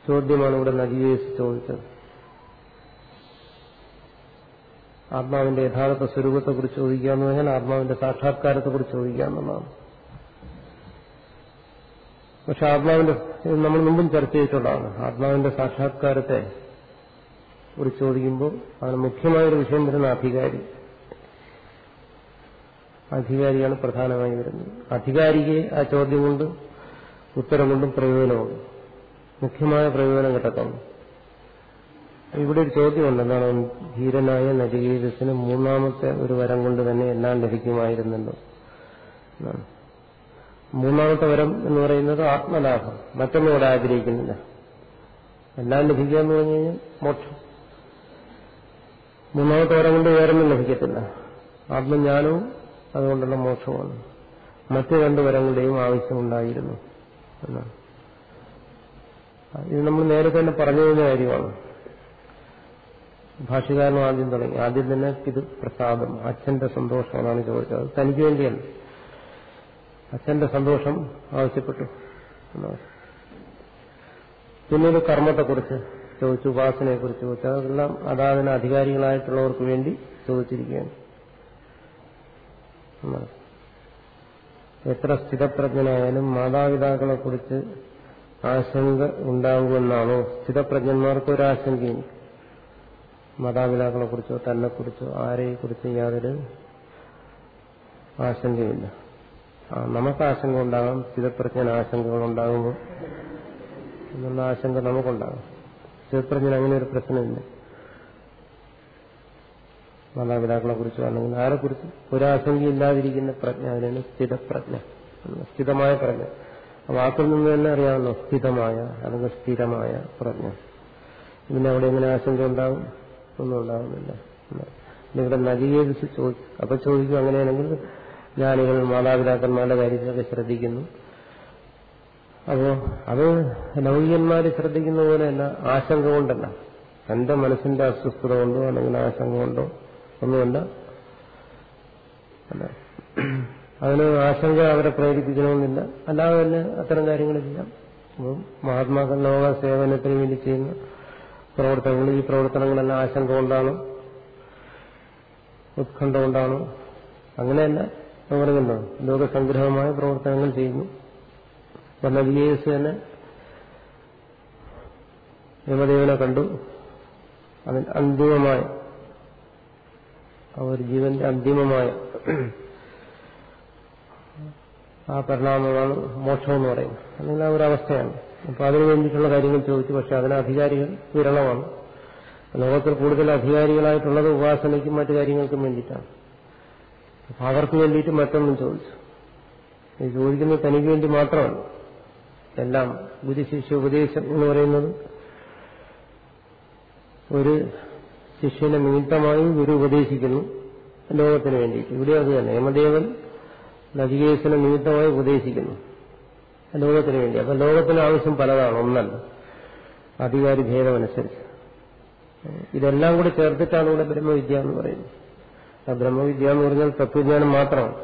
ചോദ്യമാണ് ഇവിടെ നജീവേസ് ചോദിച്ചത്. ആത്മാവിന്റെ യഥാർത്ഥ സ്വരൂപത്തെക്കുറിച്ച് ചോദിക്കുക എന്ന് പറഞ്ഞാൽ ആത്മാവിന്റെ സാക്ഷാത്കാരത്തെക്കുറിച്ച് ചോദിക്കുക എന്നുള്ളതാണ് പക്ഷെ ആത്മാവിന്റെ നമ്മൾ മുമ്പും ചർച്ച ചെയ്തിട്ടുള്ളതാണ്. ആത്മാവിന്റെ സാക്ഷാത്കാരത്തെ കുറിച്ച് ചോദിക്കുമ്പോൾ അതിന് മുഖ്യമായൊരു വിഷയം വരുന്ന അധികാരി. അധികാരിയാണ് പ്രധാനമായി വരുന്നത്. അധികാരിക്ക് ആ ചോദ്യം കൊണ്ട് ഉത്തരം കൊണ്ടും പ്രയോജനമുണ്ട്. മുഖ്യമായ പ്രയോജനം കിട്ടത്തുള്ളൂ. ഇവിടെ ഒരു ചോദ്യമുണ്ട്. എന്താണ്? ധീരനായ നചികേതസിന് മൂന്നാമത്തെ ഒരു വരം കൊണ്ട് തന്നെ എല്ലാം ലഭിക്കുമായിരുന്നല്ലോ മൂന്നാമത്തെ വരം എന്ന് പറയുന്നത് ആത്മലാഭം. മറ്റൊന്നും ഇവിടെ ആഗ്രഹിക്കുന്നില്ല. എല്ലാം ലഭിക്കുക എന്ന് പറഞ്ഞു കഴിഞ്ഞാൽ മോക്ഷം. മൂന്നാമത്തെ വരം കൊണ്ട് വേറൊന്നും ലഭിക്കത്തില്ല. ആത്മജ്ഞാനവും അതുകൊണ്ടുള്ള മോക്ഷമാണ് മറ്റു രണ്ട് വരങ്ങളുടെയും ആവശ്യമുണ്ടായിരുന്നു എന്നാണ്. ഇത് നമ്മൾ നേരത്തെ തന്നെ പറഞ്ഞു കാര്യമാണ്. ഭാഷകാരനും ആദ്യം തുടങ്ങി. ആദ്യം തന്നെ ഇത് പ്രസാദം. അച്ഛന്റെ സന്തോഷമാണ് ചോദിച്ചത്. അത് തനിക്ക് വേണ്ടിയല്ല. അച്ഛന്റെ സന്തോഷം ആവശ്യപ്പെട്ടു എന്നാണ്. പിന്നീട് കർമ്മത്തെക്കുറിച്ച് ചോദിച്ചു ഉപാസനയെക്കുറിച്ച് ചോദിച്ചു. അതെല്ലാം അതാതിന് അധികാരികളായിട്ടുള്ളവർക്ക് വേണ്ടി ചോദിച്ചിരിക്കുകയാണ്. എന്നാണ്. എത്ര സ്ഥിതപ്രജ്ഞനായാലും മാതാപിതാക്കളെ കുറിച്ച് ആശങ്ക ഉണ്ടാകുമെന്നാണോ സ്ഥിതപ്രജ്ഞന്മാർക്ക് ഒരാശങ്കയും മാതാപിതാക്കളെ കുറിച്ചോ തന്നെ കുറിച്ചോ കുറിച്ച് യാതൊരു ആശങ്കയില്ല നമുക്ക് ആശങ്ക ഉണ്ടാകാം ആശങ്കകൾ ഉണ്ടാകുമ്പോൾ എന്നുള്ള ആശങ്ക നമുക്കുണ്ടാകും. സ്ഥിരപ്രജ്ഞൻ അങ്ങനെ ഒരു പ്രശ്നമില്ല. മാതാപിതാക്കളെ കുറിച്ചോ അല്ലെങ്കിൽ ആരെക്കുറിച്ചും ഒരാശങ്കയില്ലാതിരിക്കുന്ന പ്രജ്ഞ അതിനാണ് സ്ഥിതപ്രജ്ഞ സ്ഥിതമായ പ്രജ്ഞ. വാക്കിൽ നിന്ന് തന്നെ അറിയാമല്ലോ സ്ഥിതമായ അല്ലെങ്കിൽ സ്ഥിരമായ പ്രജ്ഞ. പിന്നെ അവിടെ എങ്ങനെ ആശങ്ക ഉണ്ടാകും ഒന്നും ഉണ്ടാകുന്നില്ല ഇവിടെ നദികേതിച്ച് ചോദിച്ചു അപ്പൊ ചോദിക്കും അങ്ങനെയാണെങ്കിൽ ജ്ഞാനികൾ മാതാപിതാക്കന്മാരുടെ കാര്യത്തിലൊക്കെ ശ്രദ്ധിക്കുന്നു. അപ്പോ അത് ലൗകികന്മാര് ശ്രദ്ധിക്കുന്ന പോലെയല്ല ആശങ്ക കൊണ്ടല്ല. തന്റെ മനസ്സിന്റെ അസ്വസ്ഥത കൊണ്ടോ അല്ലെങ്കിൽ ആശങ്ക കൊണ്ടോ ഒന്നുമല്ല അതിന് ആശങ്ക അവരെ പ്രേരിപ്പിക്കണമെന്നില്ല. അല്ലാതെ തന്നെ അത്തരം കാര്യങ്ങളില്ല അപ്പം മഹാത്മാക്കൾ ലോക സേവനത്തിന് വേണ്ടി ചെയ്യുന്ന പ്രവർത്തനങ്ങൾ ഈ പ്രവർത്തനങ്ങളെല്ലാം ആശങ്ക കൊണ്ടാണ് ഉത്കണ്ഠ കൊണ്ടാണ്. അങ്ങനെയല്ല പറയുന്നുണ്ടോ ലോകസംഗ്രഹമായ പ്രവർത്തനങ്ങൾ ചെയ്യുന്നു. വന്ന വി എസ് തന്നെ യമദേവനെ കണ്ടു. അതിൽ അന്തിമമായ ഒരു ജീവന്റെ അന്തിമമായ ആ പരിണാമമാണ് മോക്ഷം എന്ന് പറയുന്നത്. അല്ലെങ്കിൽ ആ ഒരു അവസ്ഥയാണ്. അപ്പൊ അതിനു വേണ്ടിയിട്ടുള്ള കാര്യങ്ങൾ ചോദിച്ചു. പക്ഷെ അതിന് അധികാരികൾ വിരളമാണ്. ലോകത്തിൽ കൂടുതൽ അധികാരികളായിട്ടുള്ളത് ഉപാസനയ്ക്കും മറ്റു കാര്യങ്ങൾക്കും വേണ്ടിയിട്ടാണ്. അപ്പൊ അവർക്ക് വേണ്ടിയിട്ട് മറ്റൊന്നും ചോദിച്ചു. ഇത് ചോദിക്കുന്നത് തനിക്ക് വേണ്ടി മാത്രമാണ്. എല്ലാം ഗുരുശിഷ്യ ഉപദേശം എന്ന് പറയുന്നത് ഒരു ശിഷ്യനെ നിമിത്തമായി ഗുരു ഉപദേശിക്കുന്നു ലോകത്തിന് വേണ്ടിയിട്ട്. ഇവിടെ അത് തന്നെ. യമദേവൻ നദികേശനെ നിമിത്തമായി ഉപദേശിക്കുന്നു ലോകത്തിന് വേണ്ടി. അപ്പൊ ലോകത്തിന് ആവശ്യം പലതാണ്. ഒന്നല്ല. അധികാരി ഭേദമനുസരിച്ച്. ഇതെല്ലാം കൂടെ ചേർത്തിട്ടാണ് ഇവിടെ ബ്രഹ്മവിദ്യ എന്ന് പറയുന്നത്. ആ ബ്രഹ്മവിദ്യ എന്ന് പറഞ്ഞാൽ തത്വജ്ഞാനം മാത്രമാണ്.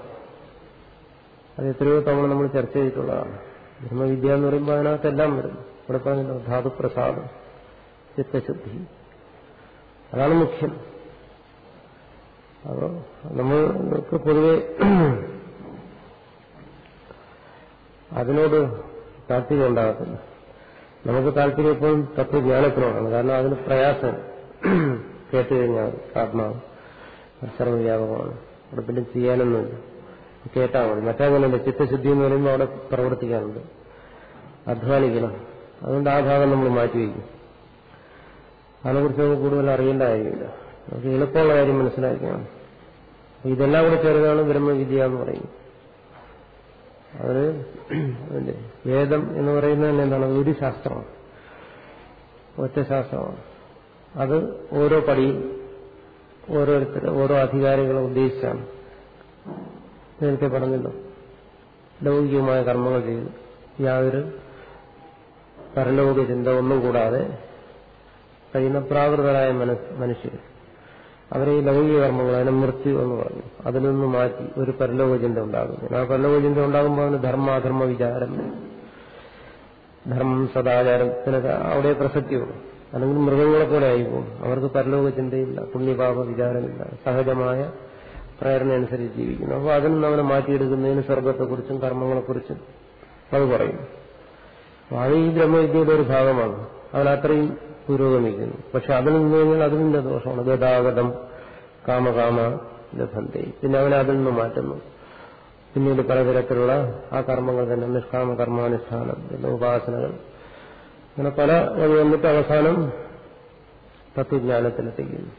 അത് എത്രയോ തവണ നമ്മൾ ചർച്ച ചെയ്തിട്ടുള്ളതാണ്. ബ്രഹ്മവിദ്യ എന്ന് പറയുമ്പോൾ അതിനകത്തെല്ലാം വരും ഇവിടെ പറഞ്ഞല്ലോ ധാതുപ്രസാദം ചിത്തശുദ്ധി അതാണ് മുഖ്യം. അപ്പോൾ നമ്മൾക്ക് പൊതുവെ അതിനോട് താല്പര്യം ഉണ്ടാകത്തില്ല. നമുക്ക് താല്പര്യം എപ്പോഴും തത്വജ്ഞാനത്തിനോടാണ് കാരണം അതിന് പ്രയാസം കേട്ടു കഴിഞ്ഞാൽ ആത്മാവ് സർവവ്യാപകമാണ് അവിടെ പിന്നെ ചെയ്യാനൊന്നുമില്ല. കേട്ടാൽ മതി. മറ്റങ്ങനെയല്ല ചിത്തശുദ്ധി എന്ന് പറയുമ്പോൾ അവിടെ പ്രവർത്തിക്കാനുണ്ട് അധ്വാനിക്കണം. അതുകൊണ്ട് ആ ഭാഗം നമ്മൾ മാറ്റിവെക്കും അതിനെക്കുറിച്ച് നമുക്ക് കൂടുതൽ അറിയേണ്ട കാര്യമില്ല നമുക്ക് എളുപ്പമുള്ള കാര്യം മനസ്സിലാക്കിയാണ് ഇതെല്ലാം കൂടെ ചേർന്നാണ് ബ്രഹ്മവിദ്യ എന്ന് പറയുന്നത്. അത് വേദം എന്ന് പറയുന്നത് തന്നെ എന്താണ്? ഒരു ശാസ്ത്രമാണ്. ഒറ്റ ശാസ്ത്രമാണ്. അത് ഓരോ പടിയും ഓരോരുത്തർ ഓരോ അധികാരികളെ ഉദ്ദേശിച്ചാണ്. നേരത്തെ പറഞ്ഞല്ലോ. ലൗകികമായ കർമ്മങ്ങൾ ചെയ്ത് യാതൊരു പരലോക ചിന്ത ഒന്നും കൂടാതെ കഴിയുന്ന പ്രാകൃതരായ മനുഷ്യർ. അവരെ ഈ ലൗകിക കർമ്മങ്ങൾ അതിനെ മൃത്യു എന്ന് പറഞ്ഞു. അതിൽ നിന്ന് മാറ്റി ഒരു പരലോകചിന്ത ഉണ്ടാകുന്നു. ആ പരലോകചിന്ത ഉണ്ടാകുമ്പോൾ അവന് ധർമാധർമ്മ വിചാരം ധർമ്മം സദാചാരത്തിനൊക്കെ അവിടെ പ്രസക്തിയുള്ളൂ. അല്ലെങ്കിൽ മൃഗങ്ങളെ പോലെ ആയിപ്പോകും. അവർക്ക് പരലോകചിന്തയില്ല പുണ്യപാപ വിചാരമില്ല. സഹജമായ പ്രേരണ അനുസരിച്ച് ജീവിക്കുന്നു. അപ്പോൾ അതിൽ നിന്ന് അവനെ മാറ്റിയെടുക്കുന്നതിന് സ്വർഗത്തെക്കുറിച്ചും കർമ്മങ്ങളെക്കുറിച്ചും അത് പറയും. അത് ഈ ബ്രഹ്മവിദ്യയുടെ ഒരു ഭാഗമാണ്. അവൻ അത്രയും പുരോഗമിക്കുന്നു. പക്ഷെ അതിൽ നിന്ന് കഴിഞ്ഞാൽ അതിന്റെ ദോഷമാണ്. ഗതാഗതം കാമകാമ ലഭന്തി. പിന്നെ അവനെ അതിൽ നിന്ന് മാറ്റുന്നു. പിന്നീട് പലതരത്തിലുള്ള ആ കർമ്മങ്ങൾ തന്നെ നിഷ്കാമ കർമാനുഷ്ഠാനം പിന്നെ ഉപാസനകൾ. അങ്ങനെ പല വഴി വന്നിട്ട് അവസാനം തത്വജ്ഞാനത്തിലെത്തിക്കുന്നു.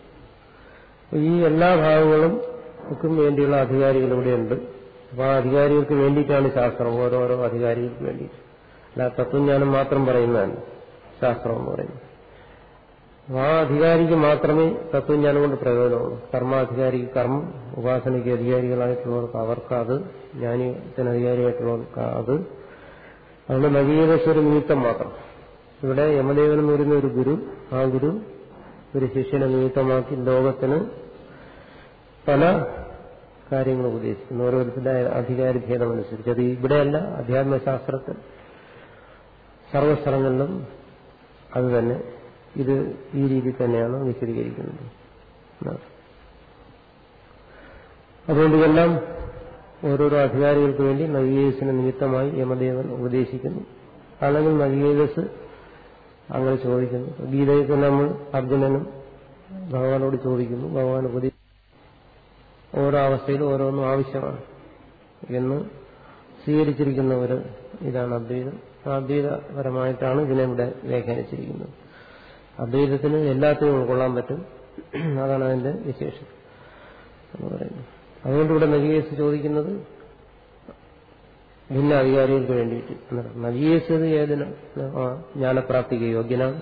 ഈ എല്ലാ ഭാഗങ്ങളും ഒക്കും വേണ്ടിയുള്ള അധികാരികൾ ഇവിടെയുണ്ട്. അപ്പോൾ ആ അധികാരികൾക്ക് വേണ്ടിയിട്ടാണ് ശാസ്ത്രം. ഓരോരോ അധികാരികൾക്ക് വേണ്ടിയിട്ട്. അല്ല തത്വജ്ഞാനം മാത്രം പറയുന്നതാണ് ശാസ്ത്രം എന്ന് പറയുന്നത്. ആ അധികാരിക്ക് മാത്രമേ തത്വജ്ഞാനം കൊണ്ട് പ്രയോജനമുള്ളൂ. കർമാധികാരിക്ക് കർമ്മ ഉപാസനയ്ക്ക് അധികാരികളായിട്ടുള്ളവർക്ക് അവർക്ക് അത് ജ്ഞാനത്തിന് അധികാരിയായിട്ടുള്ളവർക്ക് അത്. അതുകൊണ്ട് നവീകരശ്വര നിമിത്തം മാത്രം. ഇവിടെ യമദേവൻ എന്ന് പറയുന്ന ഒരു ഗുരു ആ ഗുരു ഒരു ശിഷ്യനെ നിമിത്തമാക്കി ലോകത്തിന് പല കാര്യങ്ങളും ഉപദേശിക്കുന്നു. ഓരോരുത്തരുടെ അധികാരഭേദമനുസരിച്ച് അത് ഇവിടെയല്ല അധ്യാത്മശാസ്ത്രത്തിൽ സർവസ്ഥലങ്ങളിലും അത് തന്നെ. ഇത് ഈ രീതി തന്നെയാണ് വിശദീകരിക്കുന്നത്. അതുകൊണ്ട് ഇതെല്ലാം ഓരോരോ അധികാരികൾക്ക് വേണ്ടി നവീകേസിന് നിമിത്തമായി യമദേവൻ ഉപദേശിക്കുന്നു. അല്ലെങ്കിൽ നവീകേസ് അങ്ങനെ ചോദിക്കുന്നു. ഗീതയിൽ തന്നെ നമ്മൾ അർജുനനും ഭഗവാനോട് ചോദിക്കുന്നു. ഭഗവാൻ ഉപദേശിക്കുന്നു ഓരോ അവസ്ഥയിലും ഓരോന്നും ആവശ്യമാണ് എന്ന് സ്വീകരിച്ചിരിക്കുന്നവര് ഇതാണ് അദ്വൈതം. അദ്വൈതപരമായിട്ടാണ് ഇതിനെ ഇവിടെ വ്യാഖ്യാനിച്ചിരിക്കുന്നത്. അദ്വൈതത്തിന് എല്ലാത്തിനും ഉൾക്കൊള്ളാൻ പറ്റും. അതാണ് അതിന്റെ വിശേഷം എന്ന് പറയുന്നത്. അതുകൊണ്ട് ഇവിടെ നജികേസ് ചോദിക്കുന്നത് ഭിന്ന അധികാരികൾക്ക് വേണ്ടിയിട്ട് നജികേസ് ഏതിന്? ജ്ഞാനപ്രാപ്തിക്ക് യോഗ്യനാണ്.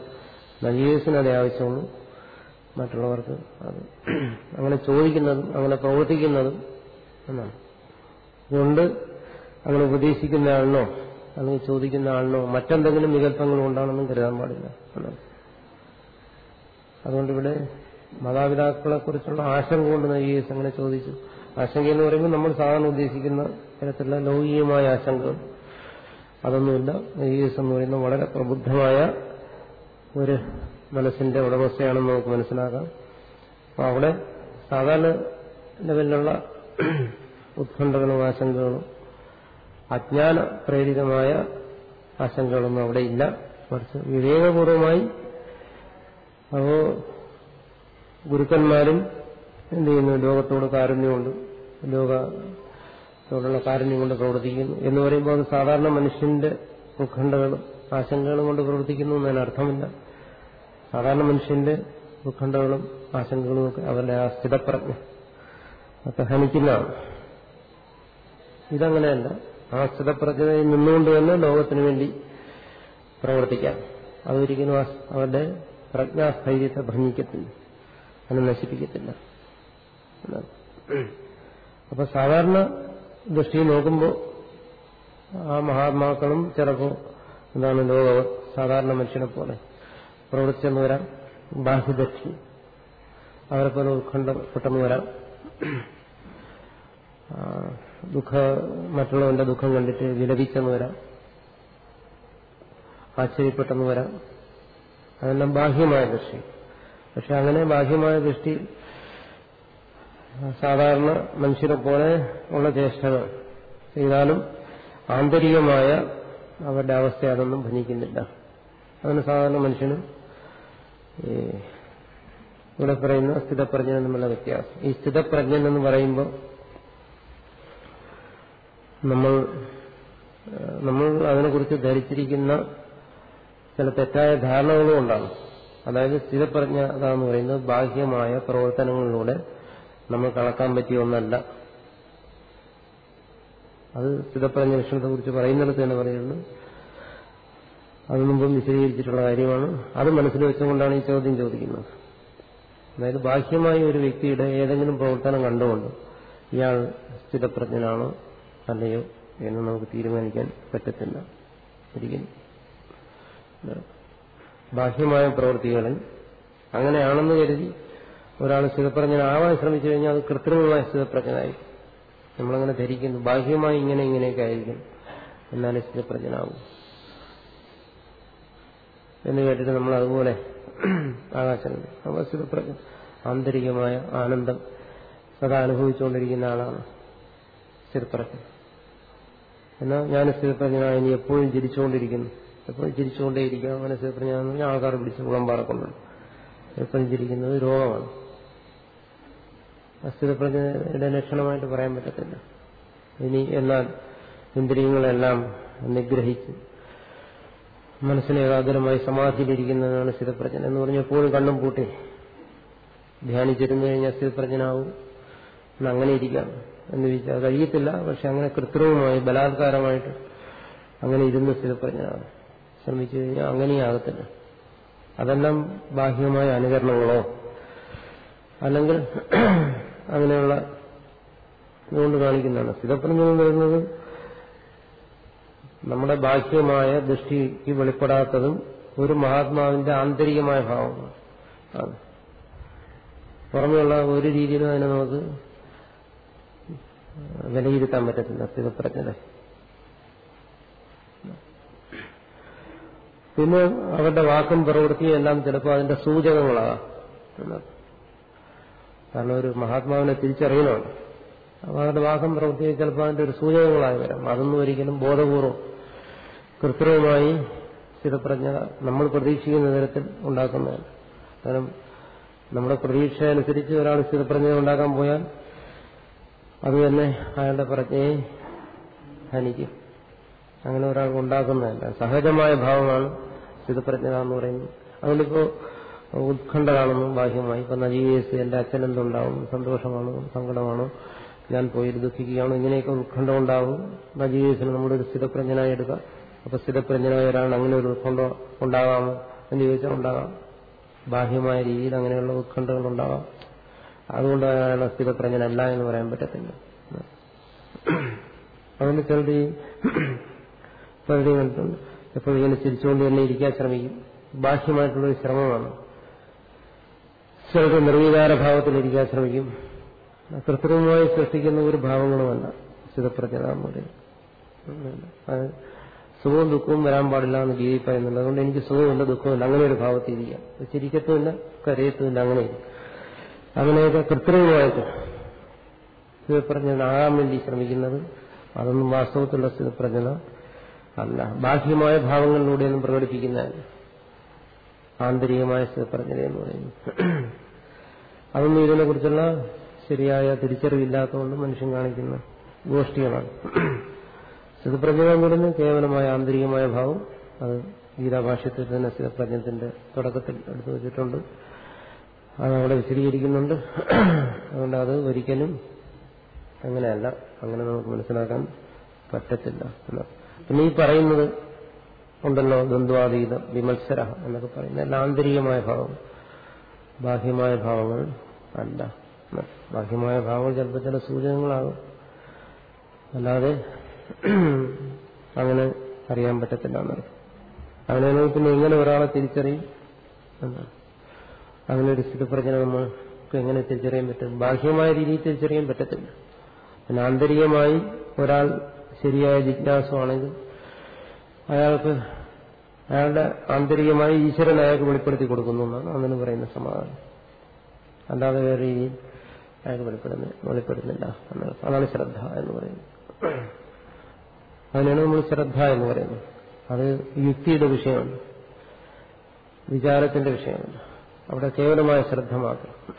നജികേസിന് അതേ ആവശ്യമുള്ളൂ. മറ്റുള്ളവർക്ക് അത് അങ്ങനെ ചോദിക്കുന്നതും അങ്ങനെ പ്രവർത്തിക്കുന്നതും എന്നാണ്. അതുകൊണ്ട് അങ്ങനെ ഉപദേശിക്കുന്ന ആളിനോ അല്ലെങ്കിൽ ചോദിക്കുന്ന ആളിനോ മറ്റെന്തെങ്കിലും വികല്പങ്ങളും ഉണ്ടാണെന്നും കരുതാൻ പാടില്ല എന്നാണ്. അതുകൊണ്ട് ഇവിടെ മാതാപിതാക്കളെ കുറിച്ചുള്ള ആശങ്ക കൊണ്ട് നവീകേസ് അങ്ങനെ ചോദിച്ചു. ആശങ്ക എന്ന് പറയുമ്പോൾ നമ്മൾ സാധാരണ ഉദ്ദേശിക്കുന്ന തരത്തിലുള്ള ലൗകികമായ ആശങ്കകൾ. അതൊന്നുമില്ല. നവീകേസ് എന്ന് പറയുന്ന വളരെ പ്രബുദ്ധമായ ഒരു മനസ്സിന്റെ ഉടമസ്ഥയാണെന്ന് നമുക്ക് മനസ്സിലാക്കാം. അപ്പൊ അവിടെ സാധാരണ ലെവലിലുള്ള ഉത്കണ്ഠകളും ആശങ്കകളും അജ്ഞാന പ്രേരിതമായ ആശങ്കകളൊന്നും അവിടെ ഇല്ല. മറിച്ച് വിവേകപൂർവമായി അപ്പോ ഗുരുക്കന്മാരും എന്ത് ചെയ്യുന്നു? ലോകത്തോട് കാരുണ്യമുണ്ട്. ലോകത്തോടുള്ള കാരുണ്യം കൊണ്ട് പ്രവർത്തിക്കുന്നു എന്ന് പറയുമ്പോൾ അത് സാധാരണ മനുഷ്യന്റെ ഉത്കണ്ഠകളും ആശങ്കകളും കൊണ്ട് പ്രവർത്തിക്കുന്നു എന്നതിന് അർത്ഥമില്ല. സാധാരണ മനുഷ്യന്റെ ഉത്കണ്ഠകളും ആശങ്കകളും ഒക്കെ അവരുടെ ആ സ്ഥിതപ്രജ്ഞ ഒക്കെ ഹനിക്കുന്നതാണ്. ഇതങ്ങനെയല്ല. ആ സ്ഥിതപ്രജ്ഞയിൽ നിന്നുകൊണ്ട് തന്നെ ലോകത്തിനു വേണ്ടി പ്രവർത്തിക്കാം. അതൊരിക്കലും അവരുടെ പ്രജ്ഞാസ്ഥൈര്യത്തെ ഭംഗിക്കത്തില്ല. അതിനെ നശിപ്പിക്കത്തില്ല. അപ്പൊ സാധാരണ ദൃഷ്ടി നോക്കുമ്പോൾ ആ മഹാത്മാക്കളും ചിലപ്പോൾ എന്താണ് ലോകം സാധാരണ മനുഷ്യനെ പോലെ പ്രവർത്തിച്ചെന്ന് വരാം. ബാഹ്യദക്ഷി അവരെ പോലെ ഉത്കണ്ഠപ്പെട്ടെന്ന് വരാം. ദുഃഖ മറ്റുള്ളവന്റെ ദുഃഖം കണ്ടിട്ട് വിലപിച്ചെന്ന് വരാം. ആശ്ചര്യപ്പെട്ടെന്ന് വരാം. അതെല്ലാം ബാഹ്യമായ ദൃഷ്ടി. പക്ഷെ അങ്ങനെ ബാഹ്യമായ ദൃഷ്ടി സാധാരണ മനുഷ്യരെ പോലെ ഉള്ള ചേഷ്ടകൾ ചെയ്താലും ആന്തരികമായ അവരുടെ അവസ്ഥ അതൊന്നും ഭനിക്കുന്നില്ല. അതിന് സാധാരണ മനുഷ്യനും ഇവിടെ പറയുന്ന സ്ഥിതപ്രജ്ഞൻ എന്നുള്ള വ്യത്യാസം. ഈ സ്ഥിതപ്രജ്ഞൻ എന്ന് പറയുമ്പോൾ നമ്മൾ നമ്മൾ അതിനെക്കുറിച്ച് ധരിച്ചിരിക്കുന്ന ചില തെറ്റായ ധാരണകളും ഉണ്ടാണ് അതായത് സ്ഥിരപ്രജ്ഞ അതാന്ന് പറയുന്നത് ബാഹ്യമായ പ്രവർത്തനങ്ങളിലൂടെ നമ്മൾ കളക്കാൻ പറ്റിയ ഒന്നല്ല. അത് സ്ഥിരപ്രജ്ഞ ലക്ഷണത്തെ കുറിച്ച് പറയുന്നിടത്ത് തന്നെ പറയുന്നത് അത് മുമ്പും വിശദീകരിച്ചിട്ടുള്ള കാര്യമാണ്. അത് മനസ്സിൽ വെച്ചുകൊണ്ടാണ് ഈ ചോദ്യം ചോദിക്കുന്നത്. അതായത് ബാഹ്യമായ ഒരു വ്യക്തിയുടെ ഏതെങ്കിലും പ്രവർത്തനം കണ്ടുകൊണ്ട് ഇയാൾ സ്ഥിരപ്രജ്ഞനാണോ അല്ലയോ എന്ന് നമുക്ക് തീരുമാനിക്കാൻ പറ്റത്തില്ല. ഒരിക്കലും. ബാഹ്യമായ പ്രവൃത്തികളിൽ അങ്ങനെയാണെന്ന് കരുതി ഒരാൾ സ്ഥിതപ്രജ്ഞനാവാൻ ശ്രമിച്ചു കഴിഞ്ഞാൽ അത് കൃത്രിമമായ സ്ഥിതപ്രജ്ഞനായി നമ്മളങ്ങനെ ധരിക്കുന്നു. ബാഹ്യമായി ഇങ്ങനെ ഇങ്ങനെയൊക്കെ ആയിരിക്കും. എന്നാലേ സ്ഥിതപ്രജ്ഞനാവും എന്ന് കേട്ടിട്ട് നമ്മൾ അതുപോലെ ആകാശം അപ്പോൾ സ്ഥിതപ്രജ്ഞ ആന്തരികമായ ആനന്ദം സദാ അനുഭവിച്ചുകൊണ്ടിരിക്കുന്ന ആളാണ് സ്ഥിരപ്രജ്ഞ എന്നാൽ ഞാൻ സ്ഥിരപ്രജ്ഞനായി എപ്പോഴും ചിരിച്ചുകൊണ്ടിരിക്കുന്നു എപ്പോഴും ചിരിച്ചുകൊണ്ടേയിരിക്കുക എന്ന് പറഞ്ഞാൽ ആൾക്കാർ പിടിച്ച് കുളം കൊണ്ടുണ്ട് എപ്പോഴും ചിരിക്കുന്നത് രോഗമാണ്. അസ്ഥിരപ്രജ്ഞയുടെ ലക്ഷണമായിട്ട് പറയാൻ പറ്റത്തില്ല. ഇനി എന്നാൽ ഇന്ദ്രിയങ്ങളെല്ലാം നിഗ്രഹിച്ച് മനസ്സിനെ ഏകാഗ്രമായി സമാധിയിലിരിക്കുന്നതാണ് സ്ഥിതപ്രജ്ഞൻ എന്ന് പറഞ്ഞാൽ എപ്പോഴും കണ്ണും പൂട്ടി ധ്യാനിച്ചിരുന്നു കഴിഞ്ഞാൽ സ്ഥിതപ്രജ്ഞനാവും അങ്ങനെ ഇരിക്കാം എന്ന് ചോദിച്ചാൽ കഴിയത്തില്ല. പക്ഷെ അങ്ങനെ കൃത്രിമമായി ബലാത്കാരമായിട്ട് അങ്ങനെ ഇരുന്ന് സ്ഥിരപ്രജ്ഞനാകും ശ്രമിച്ചു കഴിഞ്ഞാൽ അങ്ങനെയാകത്തില്ല. അതെല്ലാം ബാഹ്യമായ അനുകരണങ്ങളോ അല്ലെങ്കിൽ [CLEARS THROAT] അങ്ങനെയുള്ള ഇതുകൊണ്ട് കാണിക്കുന്നതാണ്. സ്ഥിരപ്രജ്ഞ എന്ന് പറയുന്നത് നമ്മുടെ ബാഹ്യമായ ദൃഷ്ടിക്ക് വെളിപ്പെടാത്തതും ഒരു മഹാത്മാവിന്റെ ആന്തരികമായ ഭാവമാണ്. പുറമെയുള്ള ഒരു രീതിയിലും അതിനെ നമുക്ക് വിലയിരുത്താൻ പറ്റത്തില്ല സ്ഥിതപ്രജ്ഞത പിന്നെ അവരുടെ വാക്കും പ്രവൃത്തിയും എല്ലാം ചിലപ്പോൾ അതിന്റെ സൂചകങ്ങളാകാം. കാരണം ഒരു മഹാത്മാവിനെ തിരിച്ചറിയണമാണ് അപ്പോൾ അവരുടെ വാക്കും പ്രവൃത്തിയും ചിലപ്പോൾ അതിന്റെ ഒരു സൂചകങ്ങളായി വരാം. അതൊന്നും ഒരിക്കലും ബോധപൂർവം കൃത്രിമമായി സ്ഥിരപ്രജ്ഞ നമ്മൾ പ്രതീക്ഷിക്കുന്ന തരത്തിൽ ഉണ്ടാക്കുന്നതാണ് കാരണം നമ്മുടെ പ്രതീക്ഷ അനുസരിച്ച് ഒരാൾ സ്ഥിരപ്രജ്ഞ ഉണ്ടാക്കാൻ പോയാൽ അത് തന്നെ അയാളുടെ പ്രജ്ഞയെ ഹനിക്കും. അങ്ങനെ ഒരാൾ ഉണ്ടാക്കുന്നതല്ല. സഹജമായ ഭാവമാണ് സ്ഥിതപ്രജ്ഞത അതുകൊണ്ട് അതുകൊണ്ടിപ്പോ ഉത്കണ്ഠ കാണുന്നു ബാഹ്യമായി ഇപ്പൊ നജീവേസ് എന്റെ അച്ഛൻ എന്തുണ്ടാവും? സന്തോഷമാണോ? സങ്കടമാണോ? ഞാൻ പോയി ദുഃഖിക്കുകയാണോ? ഇങ്ങനെയൊക്കെ ഉത്കണ്ഠ ഉണ്ടാവും. നജീവേസിന് നമ്മളൊരു സ്ഥിരപ്രജ്ഞനായി എടുക്കാം അപ്പൊ സ്ഥിരപ്രജ്ഞനായ ഒരാൾ അങ്ങനെ ഒരു ഉത്കണ്ഠ ഉണ്ടാകാമോ എന്ന് ചോദിച്ചാൽ ഉണ്ടാകാം. ബാഹ്യമായ രീതിയിൽ അങ്ങനെയുള്ള ഉത്കണ്ഠകൾ ഉണ്ടാവാം അതുകൊണ്ട് അയാളുടെ സ്ഥിരപ്രജ്ഞനല്ല എന്ന് പറയാൻ പറ്റത്തില്ല. അതുകൊണ്ട് ചിലരുടെ ഈ കണ്ടിട്ടുണ്ട് എപ്പോഴും ഇങ്ങനെ ചിരിച്ചുകൊണ്ട് തന്നെ ഇരിക്കാൻ ശ്രമിക്കും. ബാഹ്യമായിട്ടുള്ളൊരു ശ്രമമാണ്. ചിലർക്ക് നിർവികാര ഭാവത്തിലിരിക്കാൻ ശ്രമിക്കും. കൃത്രിമമായി സൃഷ്ടിക്കുന്ന ഒരു ഭാവങ്ങളുമല്ല ചിതപ്രജ്ഞത എന്ന് പറയും സുഖവും ദുഃഖവും വരാൻ പാടില്ല എന്ന് ഗീതി പറയുന്നുണ്ട് അതുകൊണ്ട് എനിക്ക് സുഖമില്ല ദുഃഖമില്ല അങ്ങനെ ഒരു ഭാവത്തിൽ ഇരിക്കാം. ചിരിക്കത്തുമില്ല കരയത്തുമില്ല അങ്ങനെ അങ്ങനെയൊക്കെ കൃത്രിമമായിട്ട് സ്ഥിരപ്രജ്ഞനാകാൻ വേണ്ടി ശ്രമിക്കുന്നത് അതൊന്നും വാസ്തവത്തിലുള്ള സ്ഥിരപ്രജ്ഞത അല്ല. ബാഹ്യമായ ഭാവങ്ങളിലൂടെയൊന്നും പ്രകടിപ്പിക്കുന്നതല്ല ആന്തരികമായ സ്ഥിരപ്രജ്ഞത പറയുന്നു അതൊന്നും ഇതിനെക്കുറിച്ചുള്ള ശരിയായ തിരിച്ചറിവില്ലാത്തതുകൊണ്ട് മനുഷ്യൻ കാണിക്കുന്ന ഗോഷ്ഠികളാണ് സ്ഥിതപ്രജ്ഞ എന്ന് പറയുന്നത് കേവലമായ ആന്തരികമായ ഭാവം അത് ഗീതാഭാഷ്യത്തിൽ തന്നെ സ്ഥിതപ്രജ്ഞത്തിന്റെ തുടക്കത്തിൽ എടുത്തു വച്ചിട്ടുണ്ട്. അത് അവിടെ വിശദീകരിക്കുന്നുണ്ട്. അതുകൊണ്ട് അത് ഒരിക്കലും അങ്ങനെയല്ല. അങ്ങനെ നമുക്ക് മനസ്സിലാക്കാൻ പറ്റത്തില്ല പിന്നെ ഈ പറയുന്നത് ഉണ്ടല്ലോ ദ്വന്ദ്വാതീതം വിമത്സര എന്നൊക്കെ പറയുന്ന ആന്തരികമായ ഭാവം ബാഹ്യമായ ഭാവങ്ങൾ അല്ല. ബാഹ്യമായ ഭാവങ്ങൾ ചിലപ്പോൾ ചില സൂചകങ്ങളാകും. അല്ലാതെ അങ്ങനെ അറിയാൻ പറ്റത്തില്ല എന്നാണ് അങ്ങനെയാണെങ്കിൽ പിന്നെ എങ്ങനെ ഒരാളെ തിരിച്ചറിയും? അങ്ങനെ ഒരു സ്ഥിതിപ്രജ്ഞ നമ്മൾക്ക് എങ്ങനെ തിരിച്ചറിയാൻ പറ്റും? ബാഹ്യമായ രീതിയിൽ തിരിച്ചറിയാൻ പറ്റത്തില്ല. പിന്നെ ആന്തരികമായി ഒരാൾ ശരിയായ ജിജ്ഞാസമാണെങ്കിൽ അയാൾക്ക് അയാളുടെ ആന്തരികമായി ഈശ്വരൻ അയാൾക്ക് വെളിപ്പെടുത്തി കൊടുക്കുന്നു എന്നാണ് അങ്ങനെ പറയുന്ന സമാധാനം. അല്ലാതെ വേറെ രീതിയിൽ അയാൾക്ക് വെളിപ്പെടുന്ന വെളിപ്പെടുന്നില്ല അതാണ് ശ്രദ്ധ എന്ന് പറയുന്നത്. അതിനാണ് നമ്മൾ ശ്രദ്ധ എന്ന് പറയുന്നത്. അത് യുക്തിയുടെ വിഷയമാണ്. വിചാരത്തിന്റെ വിഷയമാണ്. അവിടെ കേവലമായ ശ്രദ്ധ മാത്രം.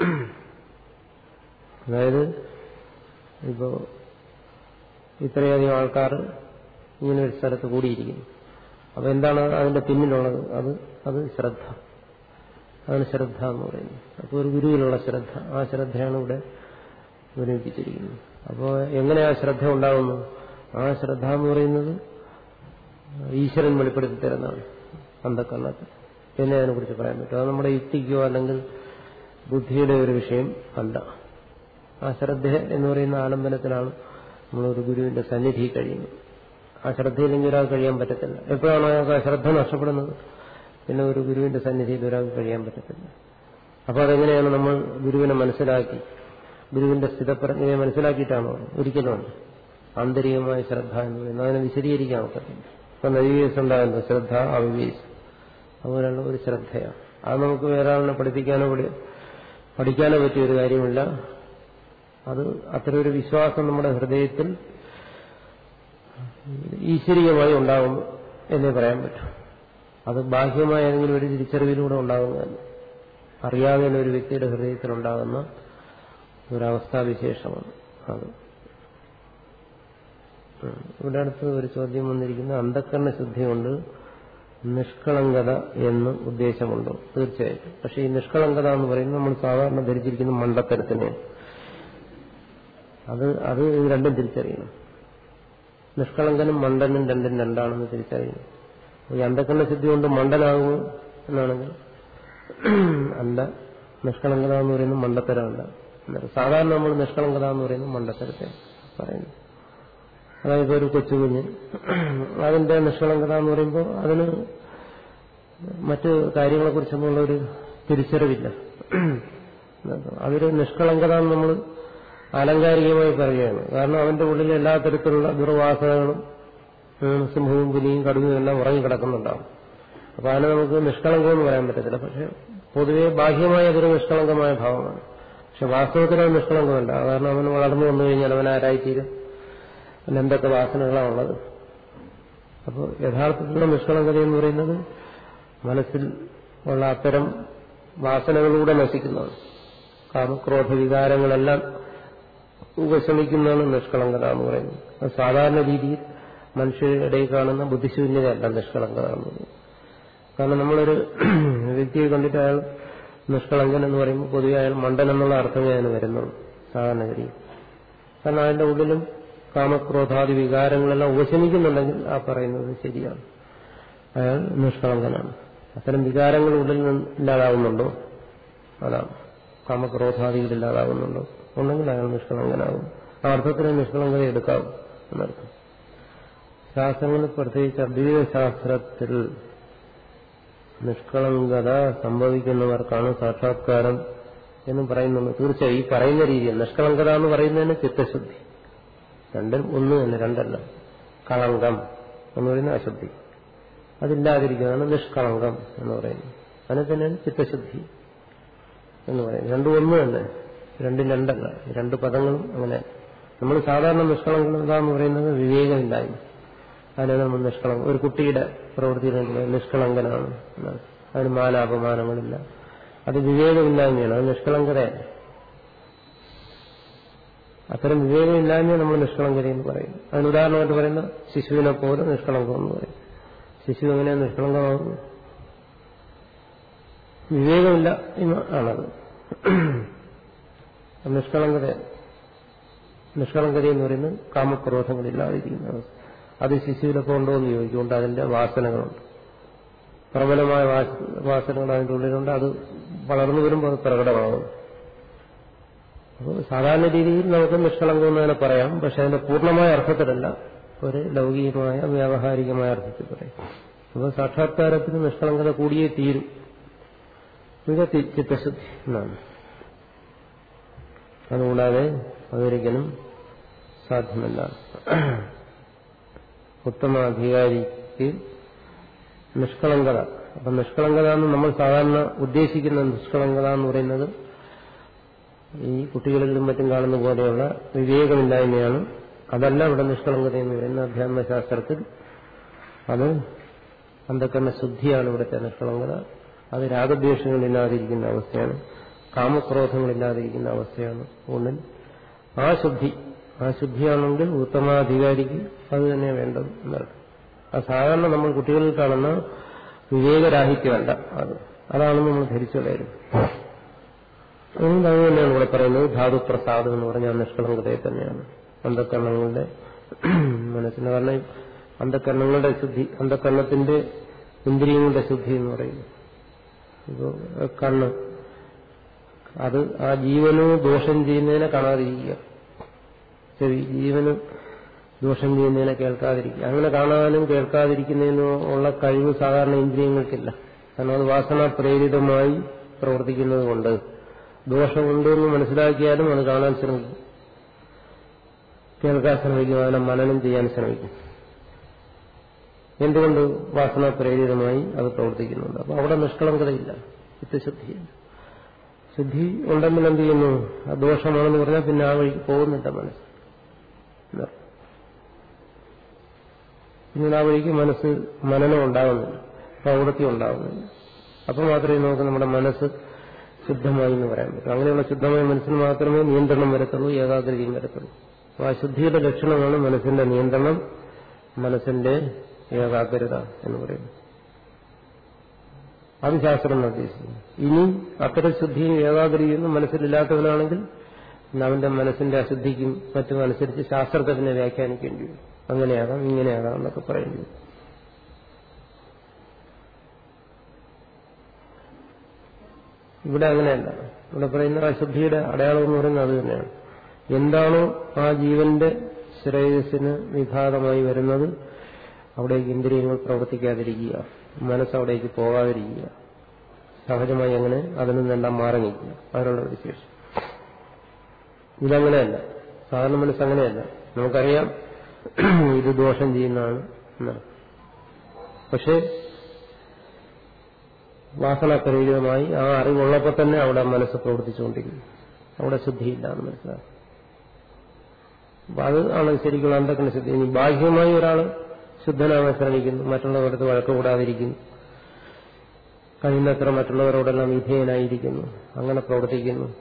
അതായത് ഇപ്പോ ഇത്രയധികം ആൾക്കാർ ഇങ്ങനെ ഒരു സ്ഥലത്ത് കൂടിയിരിക്കുന്നു. അപ്പൊ എന്താണ് അതിന്റെ പിന്നിലുള്ളത്? അത് അത് ശ്രദ്ധ. അതാണ് ശ്രദ്ധ എന്ന് പറയുന്നത്. അപ്പോൾ ഒരു ഗുരുവിലുള്ള ശ്രദ്ധ. ആ ശ്രദ്ധയാണ് ഇവിടെ വിനിയോഗിച്ചിരിക്കുന്നത്. അപ്പോൾ എങ്ങനെ ആ ശ്രദ്ധ ഉണ്ടാകുന്നു? ആ ശ്രദ്ധ എന്ന് പറയുന്നത് ഈശ്വരൻ വെളിപ്പെടുത്തി തരുന്നതാണ് അന്ധക്കണ്ണത്തിൽ. പിന്നെ അതിനെക്കുറിച്ച് പറയാൻ പറ്റും. അത് നമ്മുടെ യുക്തിക്കോ അല്ലെങ്കിൽ ബുദ്ധിയുടെ ഒരു വിഷയം അല്ല. ആ ശ്രദ്ധ എന്ന് പറയുന്ന ആലംബനത്തിലാണ് നമ്മളൊരു ഗുരുവിന്റെ സന്നിധി കഴിയുന്നു. ആ ശ്രദ്ധയില്ലെങ്കിൽ ഒരാൾ കഴിയാൻ പറ്റത്തില്ല. എപ്പോഴാണ് അയാൾക്ക് ആ ശ്രദ്ധ നഷ്ടപ്പെടുന്നത്? പിന്നെ ഒരു ഗുരുവിന്റെ സന്നിധിയിൽ ഒരാൾക്ക് കഴിയാൻ പറ്റത്തില്ല. അപ്പോൾ അതെങ്ങനെയാണ് നമ്മൾ ഗുരുവിനെ മനസ്സിലാക്കി? ഗുരുവിന്റെ സ്ഥിതപ്രജ്ഞയെ മനസ്സിലാക്കിയിട്ടാണോ? ഒരിക്കലും ആന്തരികമായ ശ്രദ്ധ എന്ന് പറയുന്നത് അതിനെ വിശദീകരിക്കാൻ ഒക്കത്തില്ല. ഇപ്പൊ നവീവേശം ഉണ്ടാകുന്നത് ശ്രദ്ധ അവിവേശം അതുപോലെയുള്ള ഒരു ശ്രദ്ധയാണ്. അത് നമുക്ക് വേറെ ആളിനെ പഠിപ്പിക്കാനോ പഠിക്കാനോ പറ്റിയ ഒരു കാര്യമില്ല. അത് അത്ര ഒരു വിശ്വാസം നമ്മുടെ ഹൃദയത്തിൽ ഈശ്വരീയമായി ഉണ്ടാകും എന്നേ പറയാൻ പറ്റും. അത് ബാഹ്യമായ ഏതെങ്കിലും ഒരു തിരിച്ചറിവിലൂടെ ഉണ്ടാകുന്നതല്ല അറിയാതെ ഒരു വ്യക്തിയുടെ ഹൃദയത്തിൽ ഉണ്ടാകുന്ന ഒരവസ്ഥാവിശേഷമാണ് അത്. ഇവിടെ അടുത്ത് ഒരു ചോദ്യം വന്നിരിക്കുന്നത് അന്ധക്കരണ ശുദ്ധിയുണ്ട് നിഷ്കളങ്കത എന്ന് ഉദ്ദേശമുണ്ടോ? തീർച്ചയായിട്ടും. പക്ഷെ ഈ നിഷ്കളങ്കത എന്ന് പറയുന്നത് നമ്മൾ സാധാരണ ധരിച്ചിരിക്കുന്ന മണ്ടത്തരത്തിനെയാണ്. അത് അത് രണ്ടും തിരിച്ചറിയണം. നിഷ്കളങ്കനും മണ്ടനും രണ്ടും രണ്ടാണെന്ന് തിരിച്ചറിയണം. ഈ അന്ധക്കണ്ണ സിദ്ധി കൊണ്ട് മണ്ടനാകുമോ എന്നാണെങ്കിൽ അല്ല നിഷ്കളങ്കത എന്ന് പറയുന്നത് മണ്ടത്തരമല്ല. സാധാരണ നമ്മൾ നിഷ്കളങ്കത എന്ന് പറയുന്നത് മണ്ടത്തരത്തെ പറയുന്നു. അതായത് ഒരു കൊച്ചുകുഞ്ഞ് അതിന്റെ നിഷ്കളങ്കത എന്ന് പറയുമ്പോൾ അതിന് മറ്റ് കാര്യങ്ങളെക്കുറിച്ചൊന്നുമുള്ള ഒരു തിരിച്ചറിവില്ല. അതൊരു നിഷ്കളങ്കത നമ്മൾ ആലങ്കാരികമായി പറയുകയാണ്. കാരണം അവന്റെ ഉള്ളിൽ എല്ലാ തരത്തിലുള്ള ദുർവാസനകളും സിംഹവും പുലിയും കടുവയും എല്ലാം ഉറങ്ങിക്കിടക്കുന്നുണ്ടാവും. അപ്പൊ അതിനെ നമുക്ക് നിഷ്കളങ്കമെന്ന് പറയാൻ പറ്റത്തില്ല. പക്ഷെ പൊതുവെ ബാഹ്യമായ അതൊരു നിഷ്കളങ്കമായ ഭാവമാണ്. പക്ഷെ വാസ്തവത്തിൽ അത് നിഷ്കളങ്കമല്ല. കാരണം അവൻ വളർന്നു വന്നു കഴിഞ്ഞാൽ അവൻ ആരായിത്തീരും? അവൻ എന്തൊക്കെ വാസനകളാണ് ഉള്ളത്? അപ്പോൾ യഥാർത്ഥത്തിലുള്ള നിഷ്കളങ്കത എന്ന് പറയുന്നത് മനസ്സിൽ ഉള്ള അത്തരം വാസനകളിലൂടെ നശിക്കുന്നത് കാമക്രോധ വികാരങ്ങളെല്ലാം ഉപശമിക്കുന്നതാണ് നിഷ്കളങ്കത എന്ന് പറയുന്നത്. സാധാരണ രീതിയിൽ മനുഷ്യരുടെ കാണുന്ന ബുദ്ധിശൂന്യതയല്ല നിഷ്കളങ്കത എന്ന് പറയുന്നത്. കാരണം നമ്മളൊരു [CLEARS THROAT] വ്യക്തിയെ കണ്ടിട്ട് അയാൾ നിഷ്കളങ്കൻ എന്ന് പറയുമ്പോൾ പൊതുവെ അയാൾ മണ്ടൻ എന്നുള്ള അർത്ഥമേ അതിന് വരുന്നുള്ളൂ സാധാരണഗതിയിൽ കാരണം അതിന്റെ ഉള്ളിലും കാമക്രോധാദി വികാരങ്ങളെല്ലാം ഉപശമിക്കുന്നുണ്ടെങ്കിൽ ആ പറയുന്നത് ശരിയാണ്. അയാൾ നിഷ്കളങ്കനാണ്. അത്തരം വികാരങ്ങൾ ഉള്ളിൽ നിന്ന് ഇല്ലാതാവുന്നുണ്ടോ? അതാണ്. കാമക്രോധാദികൾ ഇല്ലാതാവുന്നുണ്ടോ? ഉണ്ടെങ്കിൽ അയാൾ നിഷ്കളങ്കനാകും. ആ അർത്ഥത്തിന് നിഷ്കളങ്കത എടുക്കാം എന്നർത്ഥം. ശാസ്ത്രങ്ങളിൽ പ്രത്യേകിച്ച് അദ്വൈത ശാസ്ത്രത്തിൽ നിഷ്കളങ്കത സംഭവിക്കുന്നവർക്കാണ് സാക്ഷാത്കാരം എന്നും പറയുന്നുണ്ട്. തീർച്ചയായും ഈ പറയുന്ന രീതിയിൽ നിഷ്കളങ്കത എന്ന് പറയുന്നതിന് ചിത്തശുദ്ധി. രണ്ടും ഒന്ന് തന്നെ രണ്ടല്ല. കളങ്കം എന്ന് പറയുന്ന അശുദ്ധി. അതില്ലാതിരിക്കുന്നതാണ് നിഷ്കളങ്കം എന്ന് പറയുന്നത്. അതിനെ തന്നെയാണ് ചിത്തശുദ്ധി എന്ന് പറയുന്നത്. രണ്ടും ഒന്ന് തന്നെ. രണ്ടും രണ്ടല്ല രണ്ട് പദങ്ങളും അങ്ങനെ. നമ്മൾ സാധാരണ നിഷ്കളങ്കത എന്ന് പറയുന്നത് വിവേകമില്ലായ്മ. അതിനാണ് നമ്മൾ നിഷ്കളങ്കം ഒരു കുട്ടിയുടെ പ്രവൃത്തിയിലെങ്കിൽ നിഷ്കളങ്കനാണ്. അതിന് മാലാപമാനങ്ങളില്ല. അത് വിവേകമില്ലായ്മയാണ് അത് നിഷ്കളങ്കതയല്ല. അത്തരം വിവേകമില്ലായ്മയെ നമ്മൾ നിഷ്കളങ്കത എന്ന് പറയും. അതിന് ഉദാഹരണമായിട്ട് പറയുന്ന ശിശുവിനെ പോലെ നിഷ്കളങ്കം എന്ന് പറയും. ശിശു എങ്ങനെയാണ് നിഷ്കളങ്കമാകുന്നത് വിവേകമില്ല ആണത്. നിഷ്കളങ്കത നിഷ്കളങ്കത എന്ന് പറയുന്നത് കാമക്രോധങ്ങളില്ലാതിരിക്കുന്ന അവസ്ഥ. അത് ശിശുവിലൊക്കെ ഉണ്ടോ എന്ന് ചോദിച്ചുകൊണ്ട് അതിന്റെ വാസനകളുണ്ട്. പ്രബലമായ വാസനകൾ അതിന്റെ ഉള്ളിലുണ്ട്. അത് വളർന്നു വരുമ്പോൾ അത് പ്രകടമാകും. അപ്പോൾ സാധാരണ രീതിയിൽ നമുക്ക് നിഷ്കളങ്കം എന്ന് തന്നെ പറയാം. പക്ഷെ അതിന്റെ പൂർണമായ അർത്ഥത്തിലല്ല. ഒരു ലൗകികമായ വ്യാവഹാരികമായ അർത്ഥത്തിൽ പറയും. അപ്പോൾ സാക്ഷാത്കാരത്തിന് നിഷ്കളങ്കത കൂടിയേ തീരും. ചിത്തശുദ്ധി എന്നാണ്. അതുകൂടാതെ അതൊരിക്കലും സാധ്യമല്ല. ഉത്തമ അധികാരിക്ക് നിഷ്കളങ്കത. അപ്പൊ നിഷ്കളങ്കത എന്ന് നമ്മൾ സാധാരണ ഉദ്ദേശിക്കുന്ന നിഷ്കളങ്കത എന്ന് പറയുന്നത് ഈ കുട്ടികളിലും മറ്റും കാണുന്ന പോലെയുള്ള വിവേകമില്ലായ്മയാണ്. അതല്ല ഇവിടെ നിഷ്കളങ്കത എന്ന് പറയുന്ന അധ്യാത്മശാസ്ത്രത്തിൽ അത് അന്ധക്കരണ ശുദ്ധിയാണ് ഇവിടുത്തെ നിഷ്കളങ്കത. അത് രാഗദ്വേഷങ്ങളില്ലാതിരിക്കുന്ന അവസ്ഥയാണ്. കാമക്രോധങ്ങളില്ലാതിരിക്കുന്ന അവസ്ഥയാണ് ഒന്നിൽ ആ ശുദ്ധി ആ ശുദ്ധിയാണെങ്കിൽ ഉത്തമാധികാരിക്ക് അത് തന്നെ വേണ്ടത് എന്നർത്ഥം. അത് സാധാരണ നമ്മൾ കുട്ടികളിൽ കാണുന്ന വിവേകരാഹിത്യമല്ല അത്. അതാണ് നമ്മൾ ധരിച്ചു കളയരുത്. അതുകൊണ്ട് അത് തന്നെയാണ് ഇവിടെ പറയുന്നത്. ധാതുപ്രസാദം എന്ന് പറഞ്ഞാൽ നിഷ്കളങ്കതയെ തന്നെയാണ്. അന്ധക്കരണങ്ങളുടെ [CLEARS THROAT] മനസ്സിന് കാരണം അന്ധക്കരണങ്ങളുടെ ശുദ്ധി അന്ധക്കരണത്തിന്റെ ഇന്ദ്രിയങ്ങളുടെ ശുദ്ധി എന്ന് പറയുന്നു കണ്ണ് അത് ആ ജീവന് ദോഷം ചെയ്യുന്നതിനെ കാണാതിരിക്കുക. ചെവി ജീവന് ദോഷം ചെയ്യുന്നതിനെ കേൾക്കാതിരിക്കുക. അങ്ങനെ കാണാനും കേൾക്കാതിരിക്കുന്നതിനും ഉള്ള കഴിവ് സാധാരണ ഇന്ദ്രിയങ്ങൾക്കില്ല. കാരണം അത് വാസന പ്രേരിതമായി പ്രവർത്തിക്കുന്നത് കൊണ്ട് ദോഷമുണ്ട് എന്ന് മനസ്സിലാക്കിയാലും അത് കാണാൻ ശ്രമിക്കും. കേൾക്കാൻ ശ്രമിക്കും അതിനെ മനനം ചെയ്യാൻ ശ്രമിക്കും. എന്തുകൊണ്ട് വാസന പ്രേരിതമായി അത് പ്രവർത്തിക്കുന്നുണ്ട്? അപ്പൊ അവിടെ നിഷ്കളങ്കതയില്ല. ചിത്തശുദ്ധിയില്ല ശുദ്ധി ഉണ്ടെങ്കിൽ എന്ത് ചെയ്യുന്നു? ആ ദോഷമാണെന്ന് പറഞ്ഞാൽ പിന്നെ ആ വഴിക്ക് പോകുന്നില്ല മനസ്സ്. പിന്നീട് ആ വഴിക്ക് മനസ്സ് മനനം ഉണ്ടാകുന്നില്ല. പ്രവൃത്തി ഉണ്ടാകുന്നില്ല. അപ്പൊ മാത്രമേ നമുക്ക് നമ്മുടെ മനസ്സ് ശുദ്ധമായി എന്ന് പറയാൻ പറ്റും. അങ്ങനെയുള്ള ശുദ്ധമായ മനസ്സിന് മാത്രമേ നിയന്ത്രണം വരത്തുള്ളൂ ഏകാഗ്രതയും വരത്തുള്ളൂ. അപ്പൊ ആ ശുദ്ധിയുടെ ലക്ഷണമാണ് മനസ്സിന്റെ നിയന്ത്രണം മനസ്സിന്റെ ഏകാഗ്രത എന്ന് പറയുന്നത്. അത് ശാസ്ത്രം നിർദ്ദേശിക്കുന്നു ഇനി അത്തരം ശുദ്ധിയും ഏകാഗ്രതയും മനസ്സിലില്ലാത്തവനാണെങ്കിൽ അവന്റെ മനസ്സിന്റെ അശുദ്ധിക്കും മറ്റും അനുസരിച്ച് ശാസ്ത്രത്തിനെ വ്യാഖ്യാനിക്കേണ്ടി വരും. അങ്ങനെയാകാം ഇങ്ങനെയാകാം എന്നൊക്കെ പറയേണ്ടി വരും ഇവിടെ അങ്ങനെയല്ല. ഇവിടെ പറയുന്ന അശുദ്ധിയുടെ അടയാളം എന്ന് പറയുന്നത് അത് തന്നെയാണ്. എന്താണോ ആ ജീവന്റെ ശ്രേയസിന് വിഘാതമായി വരുന്നത് അവിടേക്ക് ഇന്ദ്രിയങ്ങൾ പ്രവർത്തിക്കാതിരിക്കുക. മനസ്സവിടേക്ക് പോകാതിരിക്കുക. സഹജമായി അങ്ങനെ അതിൽ നിന്നെല്ലാം മാറി നിൽക്കുക അതിനുള്ള ഒരു ശേഷം ഇതങ്ങനെയല്ല. സാധാരണ മനസ്സ് അങ്ങനെയല്ല. നമുക്കറിയാം ഇത് ദോഷം ചെയ്യുന്നതാണ് എന്നാണ്. പക്ഷെ വാസനപ്രേരിതമായി ആ അറിവുള്ളപ്പോൾ തന്നെ അവിടെ മനസ്സ് പ്രവർത്തിച്ചുകൊണ്ടിരിക്കുന്നു. അവിടെ ശുദ്ധിയില്ല എന്ന് മനസ്സിലാക്കും അത് ആണ് ശരിക്കുള്ള അന്ധക്കണ ശുദ്ധി. ഇനി ബാഹ്യമായി ഒരാൾ ശുദ്ധനാകാൻ ശ്രമിക്കുന്നു. മറ്റുള്ളവരടുത്ത് വഴക്ക് കൂടാതിരിക്കുന്നു കഴിയുന്നത്ര മറ്റുള്ളവരോടെല്ലാം വിധേയനായിരിക്കുന്നു. അങ്ങനെ പ്രവർത്തിക്കുന്നു.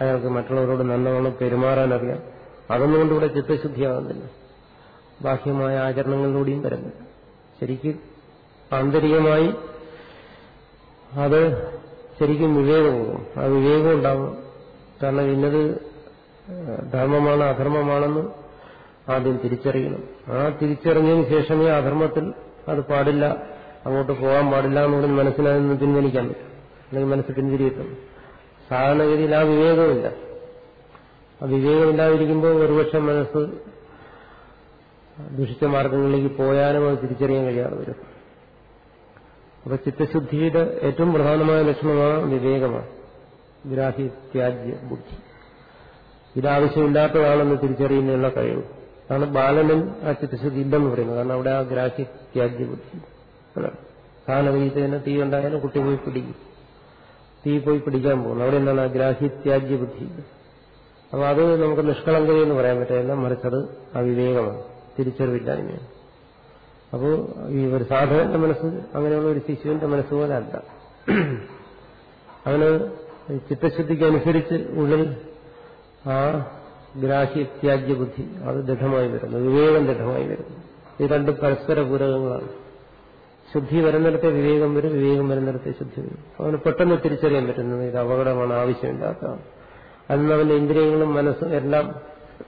അയാൾക്ക് മറ്റുള്ളവരോട് നല്ലവണ്ണം പെരുമാറാനറിയാം അതൊന്നും കൊണ്ട് ചിത്തശുദ്ധിയാകുന്നില്ല. ബാഹ്യമായ ആചരണങ്ങളിലൂടെയും വരുന്നില്ല. ശരിക്കും ആന്തരികമായി അത് ശരിക്കും വിവേകമാകും. ആ വിവേകം ഉണ്ടാവും കാരണം ഇന്നത് ധർമ്മമാണ് അധർമ്മമാണെന്ന് ആദ്യം തിരിച്ചറിയണം. ആ തിരിച്ചറിഞ്ഞതിന് ശേഷമേ അധർമ്മത്തിൽ അത് പാടില്ല. അങ്ങോട്ട് പോകാൻ പാടില്ല എന്ന് പറഞ്ഞ് മനസ്സിനതിൽ നിന്ന് പിൻവലിക്കാൻ പറ്റും. അല്ലെങ്കിൽ മനസ്സ് പിന്തിരിയത്തും സാധാരണഗതിയിൽ ആ വിവേകമില്ല ആ വിവേകമില്ലാതിരിക്കുമ്പോൾ ഒരുപക്ഷെ മനസ്സ് ദുഷിച്ച മാർഗങ്ങളിലേക്ക് പോയാലും അത് തിരിച്ചറിയാൻ കഴിയാതെ വരും. അപ്പൊ ചിത്തശുദ്ധിയുടെ ഏറ്റവും പ്രധാനമായ ലക്ഷണമാണ് വിവേകമാണ്. ഗ്രാഹി ത്യാജ്യ ബുദ്ധി. ഇതാവശ്യമില്ലാത്തതാണെന്ന് തിരിച്ചറിയുന്നതിനുള്ള കഴിവ്. അതാണ് ബാലനിൽ ആ ചിത്തശുദ്ധി ഇല്ലെന്ന് പറയുന്നത്. കാരണം അവിടെ ആ ഗ്രാഹ്യ ത്യാജ്യ ബുദ്ധി. തന്നെ തീ ഉണ്ടായാലും കുട്ടി പോയി പിടിക്കും. തീ പോയി പിടിക്കാൻ പോകുന്നു. അവിടെ എന്താണ്? ആ ഗ്രാഹി ത്യാജ്യ ബുദ്ധി. അപ്പൊ അത് നമുക്ക് നിഷ്കളങ്കതയെന്ന് പറയാൻ പറ്റില്ല. മറിച്ചത് അവിവേകമാണ്. തിരിച്ചറിവില്ലായ്മയാണ് അപ്പോൾ ഈ ഒരു സാധകന്റെ മനസ്സ് അങ്ങനെയുള്ള ഒരു ശിശുവിന്റെ മനസ്സ് പോലെ അല്ല. അവന് ചിത്തശുദ്ധിക്ക് അനുസരിച്ച് ഉള്ളിൽ ആ ഗ്രാഹ്യ ത്യാജ്യ ബുദ്ധി. അത് ദൃഢമായി വരുന്നു. വിവേകം ദൃഢമായി വരുന്നു. ഇത് രണ്ടും പരസ്പര പൂരകങ്ങളാണ്. ശുദ്ധി വരുന്നിടത്തെ വിവേകം വരും വിവേകം വരുന്നിടത്തെ ശുദ്ധി വരും. അവന് പെട്ടെന്ന് തിരിച്ചറിയാൻ പറ്റുന്നത് ഇത് അപകടമാണ് ആവശ്യമില്ലാത്തതാണ് അന്ന് അവന്റെ ഇന്ദ്രിയങ്ങളും മനസ്സും എല്ലാം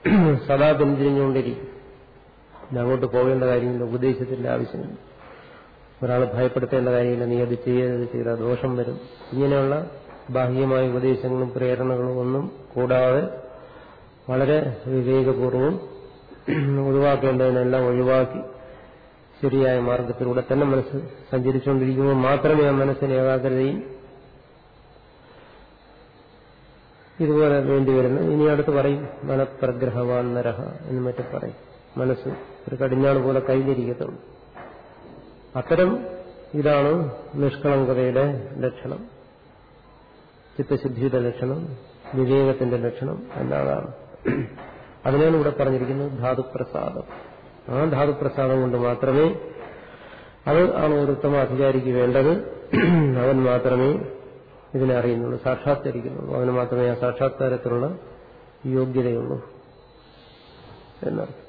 [CLEARS THROAT] സദാ പിന്തിരിഞ്ഞുകൊണ്ടിരിക്കും. അങ്ങോട്ട് പോകേണ്ട കാര്യമില്ല ഉപദേശത്തിന്റെ ആവശ്യമില്ല. ഒരാൾ ഭയപ്പെടുത്തേണ്ട കാര്യമില്ല നീ അത് ചെയ്യരുത് ചെയ്താൽ ദോഷം വരും. ഇങ്ങനെയുള്ള ബാഹ്യമായ ഉപദേശങ്ങളും പ്രേരണകളും ഒന്നും കൂടാതെ വളരെ വിവേകപൂർവം ഒഴിവാക്കേണ്ടതിനെല്ലാം ഒഴിവാക്കി ശരിയായ മാർഗത്തിലൂടെ തന്നെ മനസ്സ് സഞ്ചരിച്ചുകൊണ്ടിരിക്കുമ്പോൾ മാത്രമേ ആ മനസ്സിന് ഏകാഗ്രതയും ഇതുപോലെ വേണ്ടിവരുന്നു. ഇനി അടുത്ത് പറയും മനപ്രഗ്രഹവാൻ നരഹ എന്ന് മറ്റും പറയും. മനസ്സ് ഒരു കടിഞ്ഞാണ് പോലെ കയ്യിലിരിക്കത്തുള്ളൂ അത്തരം ഇതാണ് നിഷ്കളങ്കതയുടെ ലക്ഷണം. ചിത്തശുദ്ധിയുടെ ലക്ഷണം വിവേകത്തിന്റെ ലക്ഷണം എന്നതാണ് അതിനാണ് ഇവിടെ പറഞ്ഞിരിക്കുന്നത് ധാതുപ്രസാദം. ആ ധാതുപ്രസാദം കൊണ്ട് മാത്രമേ അത് ആണ് ഒരു അധികാരിക്ക് വേണ്ടത്. അവൻ മാത്രമേ ഇതിനെ അറിയുന്നുള്ളൂ സാക്ഷാത്കരിക്കുന്നുള്ളൂ. അവന് മാത്രമേ ആ സാക്ഷാത്കാരത്തിലുള്ള യോഗ്യതയുള്ളൂ എന്നർത്ഥം.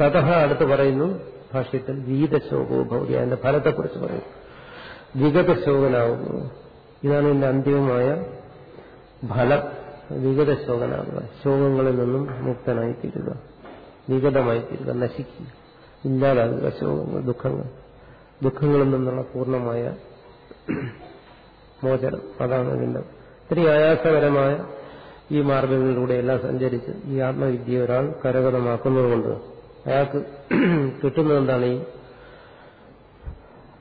തഥ അടുത്ത് പറയുന്നു ഭാഷ്യത്തിൽ വീതശോകോ ഭൗതി അതിന്റെ ഫലത്തെക്കുറിച്ച് പറയുന്നു. വിഗതശോകനാവുന്നു. ഇതാണ് എന്റെ അന്തിമമായ ഫലം. വിഗതശോകനാകുക ശോകങ്ങളിൽ നിന്നും മുക്തനായിത്തീരുക. വിഗതമായിത്തീരുക നശിക്കുക. ഇല്ലാതാകുക. ശോകങ്ങൾ ദുഃഖങ്ങൾ. ദുഃഖങ്ങളിൽ നിന്നുള്ള പൂർണമായ മോചനം. അതാണ് ഇതിന്റെ ഇത്ര ആയാസകരമായ ഈ മാർഗങ്ങളിലൂടെ എല്ലാം സഞ്ചരിച്ച് ഈ ആത്മവിദ്യ ഒരാൾ കരകതമാക്കുന്നതുകൊണ്ട് അയാൾക്ക് കിട്ടുന്നത് എന്താണ് ഈ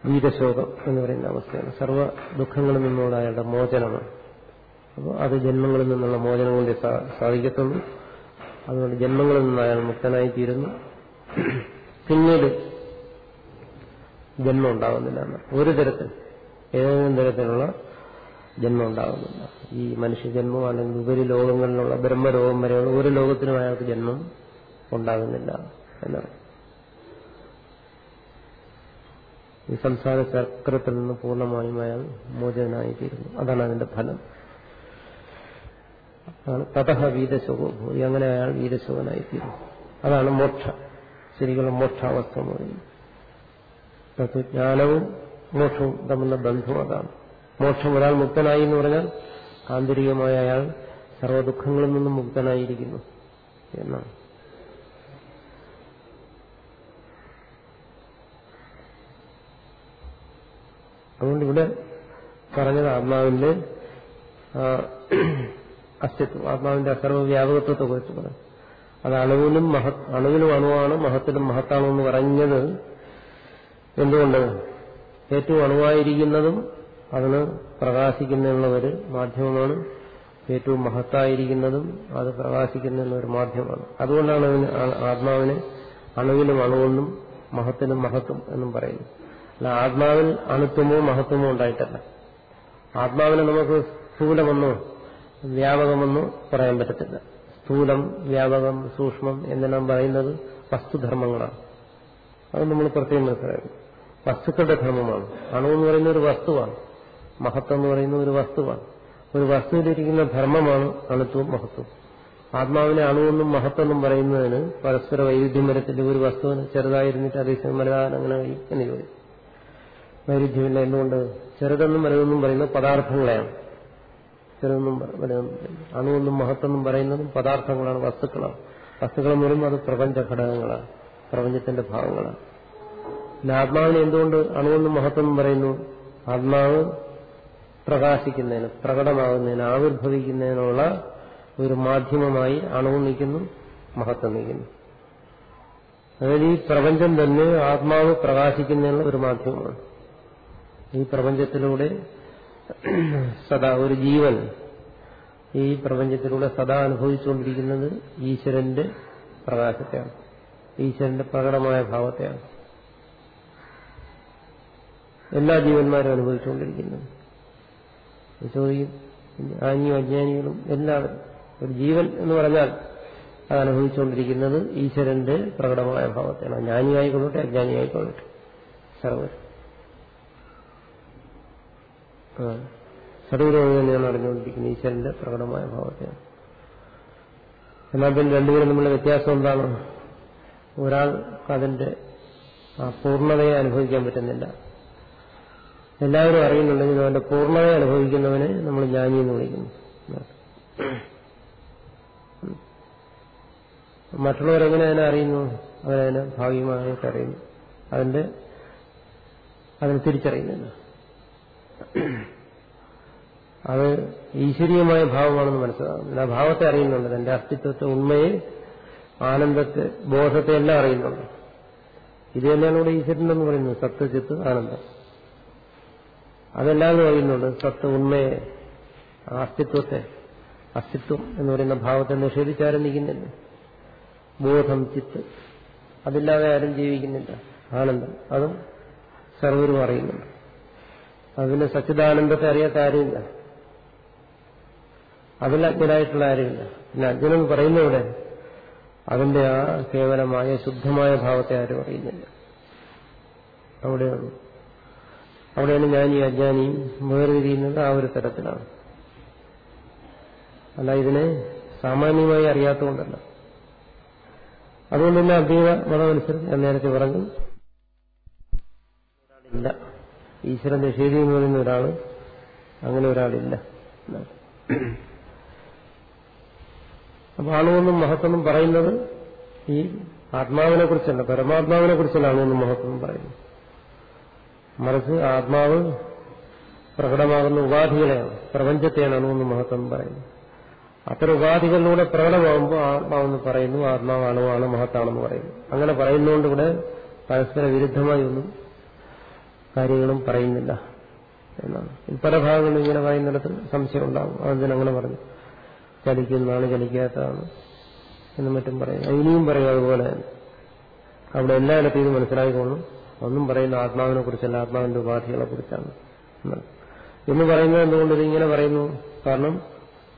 വീരശോകം എന്ന് പറയുന്ന അവസ്ഥയാണ്. സർവ ദുഃഖങ്ങളിൽ നിന്നുള്ള അയാളുടെ മോചനമാണ്. അപ്പോൾ അത് ജന്മങ്ങളിൽ നിന്നുള്ള മോചനം കൊണ്ട് സാധിക്കത്തുള്ളൂ. അതുകൊണ്ട് ജന്മങ്ങളിൽ നിന്ന് അയാൾ മുക്തനായി തീരുന്നു പിന്നീട് ജന്മം ഉണ്ടാകുന്നില്ല ഒരു തരത്തിൽ ഏതെങ്കിലും തരത്തിലുള്ള ജന്മം ഉണ്ടാകുന്നില്ല. ഈ മനുഷ്യജന്മം അല്ലെങ്കിൽ ഉപരി ലോകങ്ങളിലുള്ള ബ്രഹ്മലോകം വരെയുള്ള ഒരു ലോകത്തിനും അയാൾക്ക് ജന്മം ഉണ്ടാകുന്നില്ല എന്നാണ് ഈ സംസാര ചക്രത്തിൽ നിന്ന് പൂർണമായും അയാൾ മോചനായിത്തീരുന്നു അതാണ് അതിന്റെ ഫലം. തതഹ വീരശോകോ ഭൂരി. അങ്ങനെ അയാൾ തീരും. അതാണ് മോക്ഷ. ശരിക്കുള്ള മോക്ഷാവസ്ഥ എന്ന് പറയുന്നത്. തത്വജ്ഞാനവും മോക്ഷവും തമ്മിലുള്ള ബന്ധം അതാണ്. മോക്ഷം ഒരാൾ മുക്തനായി എന്ന് പറഞ്ഞാൽ ആന്തരികമായ അയാൾ സർവ ദുഃഖങ്ങളിൽ നിന്നും മുക്തനായിരിക്കുന്നു എന്നാണ്. അതുകൊണ്ട് ഇവിടെ പറഞ്ഞത് ആത്മാവിന്റെ അസ്തിത്വം ആത്മാവിന്റെ അസർവവ്യാപകത്വത്തെ കുറിച്ച് പറഞ്ഞു. അത് അണുവിലും മഹത് അണുവിലും അണുവാണ് മഹത്തിലും മഹത്താണോ എന്ന് പറഞ്ഞത് എന്തുകൊണ്ട്? ഏറ്റവും അണുവായിരിക്കുന്നതും അതിന് പ്രകാശിക്കുന്നതിനുള്ള ഒരു മാധ്യമമാണ്. ഏറ്റവും മഹത്തായിരിക്കുന്നതും അത് പ്രകാശിക്കുന്നതിനുള്ള ഒരു മാധ്യമമാണ്. അതുകൊണ്ടാണ് അതിന് ആത്മാവിനെ അണുവിലും അണുവെന്നും മഹത്തിനും മഹത്വം എന്നും പറയുന്നു അല്ല ആത്മാവിൽ അണുത്വമോ മഹത്വമോ ഉണ്ടായിട്ടല്ല. ആത്മാവിനെ നമുക്ക് സ്ഥൂലമെന്നോ വ്യാപകമെന്നോ പറയാൻ പറ്റത്തില്ല. സ്ഥൂലം വ്യാപകം സൂക്ഷ്മം എന്നെല്ലാം പറയുന്നത് വസ്തുധർമ്മങ്ങളാണ്. അത് നമ്മൾ പ്രത്യേകം മനസ്സിലാക്കും വസ്തുക്കളുടെ ധർമ്മമാണ്. അണു എന്ന് പറയുന്ന ഒരു വസ്തുവാണ്. മഹത്വം എന്ന് പറയുന്ന ഒരു വസ്തുവാണ്. ഒരു വസ്തുവിലിരിക്കുന്ന ധർമ്മമാണ് അണുത്വവും മഹത്വം ആത്മാവിനെ അണുവെന്നും മഹത്വമെന്നും പറയുന്നതിന് പരസ്പര വൈരുദ്ധ്യം വരത്തില്ല. ഒരു വസ്തുവിന് ചെറുതായിരുന്നിട്ട് അതേസമയം മലയാളങ്ങനെ അങ്ങനെ കഴിയും എന്ന് ചോദിക്കും. വൈരുദ്ധ്യമില്ല എന്തുകൊണ്ട്? ചെറുതെന്നും വലുതെന്നും പറയുന്ന പദാർത്ഥങ്ങളെയാണ്. വലുതെന്നും അണുവെന്നും മഹത്വെന്നും പറയുന്നതും പദാർത്ഥങ്ങളാണ് വസ്തുക്കളാണ്. വസ്തുക്കൾ മുഴുവൻ അത് പ്രപഞ്ച ഘടകങ്ങളാണ്. പ്രപഞ്ചത്തിന്റെ ഭാഗങ്ങളാണ് പിന്നെ ആത്മാവിനെ എന്തുകൊണ്ട് അണുവെന്നും മഹത്വം പറയുന്നു? ആത്മാവ് പ്രകാശിക്കുന്നതിന് പ്രകടമാകുന്നതിന് ആവിർഭവിക്കുന്നതിനുള്ള ഒരു മാധ്യമമായി അണുവും നിൽക്കുന്നു മഹത്വം നിൽക്കുന്നു. അതായത് ഈ പ്രപഞ്ചം തന്നെ ആത്മാവ് പ്രകാശിക്കുന്നതിനുള്ള ഒരു മാധ്യമമാണ്. ഈ പ്രപഞ്ചത്തിലൂടെ സദാ ഒരു ജീവൻ ഈ പ്രപഞ്ചത്തിലൂടെ സദാ അനുഭവിച്ചുകൊണ്ടിരിക്കുന്നത് ഈശ്വരന്റെ പ്രകാശത്തെയാണ്. ഈശ്വരന്റെ പ്രകടമായ ഭാവത്തെയാണ്. എല്ലാ ജീവന്മാരും അനുഭവിച്ചുകൊണ്ടിരിക്കുന്നത് ചോദിക്കും ജ്ഞാനിയും അജ്ഞാനികളും എല്ലാവരും ഒരു ജീവൻ എന്ന് പറഞ്ഞാൽ അത് അനുഭവിച്ചുകൊണ്ടിരിക്കുന്നത് ഈശ്വരന്റെ പ്രകടമായ ഭാവത്തെയാണ്. ജ്ഞാനിയായിക്കൊള്ളട്ടെ അജ്ഞാനിയായിക്കൊള്ളട്ടെ. സർവർ സർവരോട് തന്നെയാണ് അറിഞ്ഞുകൊണ്ടിരിക്കുന്നത് ഈശ്വരന്റെ പ്രകടമായ ഭാവത്തെയാണ്. എന്നാൽ പിന്നെ രണ്ടുപേരും തമ്മിലുള്ള വ്യത്യാസം എന്താണ്? ഒരാൾക്ക് അതിന്റെ ആ പൂർണതയെ അനുഭവിക്കാൻ പറ്റുന്നില്ല. എല്ലാവരും അറിയുന്നുണ്ടെങ്കിൽ അവന്റെ പൂർണതയെ അനുഭവിക്കുന്നവനെ നമ്മൾ ജ്ഞാനി എന്ന് വിളിക്കുന്നു. മറ്റുള്ളവരെങ്ങനെ അതിനെ അറിയുന്നു? അവരതിനെ ഭാഗികമായിട്ട് അറിയുന്നു. അതിന്റെ അതിനെ തിരിച്ചറിയുന്നില്ല. [CLEARS THROAT] അത് ഈശ്വരീയമായ ഭാവമാണെന്ന് മനസ്സിലാകുന്നില്ല ആ ഭാവത്തെ അറിയുന്നുണ്ട്. തന്റെ അസ്തിത്വത്തെ ഉണ്മയെ ആനന്ദത്തെ ബോധത്തെ എല്ലാം അറിയുന്നുണ്ട്. ഇത് തന്നെയാണ് ഇവിടെ ഈശ്വരൻ എന്ന് പറയുന്നത്. സത്ത് ചിത്ത് ആനന്ദം. അതെല്ലാവരും അറിയുന്നുണ്ട്. സത്ത് ഉണ്മയെ അസ്തിത്വത്തെ അസ്തിത്വം എന്ന് പറയുന്ന ഭാവത്തെ നിഷേധിച്ചാരും നിൽക്കുന്നില്ല ബോധം ചിത്ത് അതില്ലാതെ ആരും ജീവിക്കുന്നില്ല. ആനന്ദം. അതും സർവരും അറിയുന്നുണ്ട്. അതിന് സച്ചിദാനന്ദത്തെ അറിയാത്ത ആരുമില്ല. അതിൽ അജ്ഞനായിട്ടുള്ള ആരുമില്ല. പിന്നെ അജ്ഞനെന്ന് പറയുന്നവിടെ അതിന്റെ ആ കേവലമായ ശുദ്ധമായ ഭാവത്തെ ആരും അറിയുന്നില്ല. അവിടെയാണ് അവിടെയാണ് ഞാനീ അജ്ഞാനിയും വേർതിരിയുന്നത് ആ ഒരു തരത്തിലാണ്. അല്ല ഇതിനെ സാമാന്യമായി അറിയാത്തതുകൊണ്ടല്ല. അതുകൊണ്ട് തന്നെ അദ്വൈത മതമനുസരിച്ച് ഞാൻ നേരത്തെ പറഞ്ഞു ഈശ്വരൻ നിഷേധി എന്ന് പറയുന്ന ഒരാൾ അങ്ങനെ ഒരാളില്ല. അപ്പൊ ആണുവെന്നും മഹത്വെന്നും പറയുന്നത് ഈ ആത്മാവിനെ കുറിച്ചല്ല. പരമാത്മാവിനെ കുറിച്ചല്ല ആണുവെന്നും മഹത്വം പറയുന്നത്. മറിച്ച് ആത്മാവ് പ്രകടമാകുന്ന ഉപാധികളെയാണ് പ്രപഞ്ചത്തെയാണ് അണുവെന്ന് മഹത്വം പറയുന്നത്. അത്തരം ഉപാധികളിലൂടെ പ്രകടമാകുമ്പോൾ ആത്മാവെന്ന് പറയുന്നു ആത്മാവ് അണുവാണ് മഹത്താണെന്ന് പറയുന്നു. അങ്ങനെ പറയുന്നതുകൊണ്ട് ഇവിടെ പരസ്പര വിരുദ്ധമായി ഒന്നും കാര്യങ്ങളും പറയുന്നില്ല എന്നാണ്. പല ഭാഗങ്ങളും ഇങ്ങനെ പറയുന്നിടത്ത് സംശയം ഉണ്ടാകും അതിനങ്ങനെ പറഞ്ഞു. ചലിക്കുന്നതാണ് ചലിക്കാത്തതാണ് എന്നും മറ്റും പറയും. ഇനിയും പറയും അതുപോലെ അവിടെ എല്ലായിടത്തും ഇത് മനസ്സിലായിക്കോളും ഒന്നും പറയുന്ന ആത്മാവിനെ കുറിച്ചല്ല ആത്മാവിന്റെ ഉപാധികളെ കുറിച്ചാണ് എന്ന് പറയുന്നത് എന്തുകൊണ്ട് ഇതിങ്ങനെ പറയുന്നു? കാരണം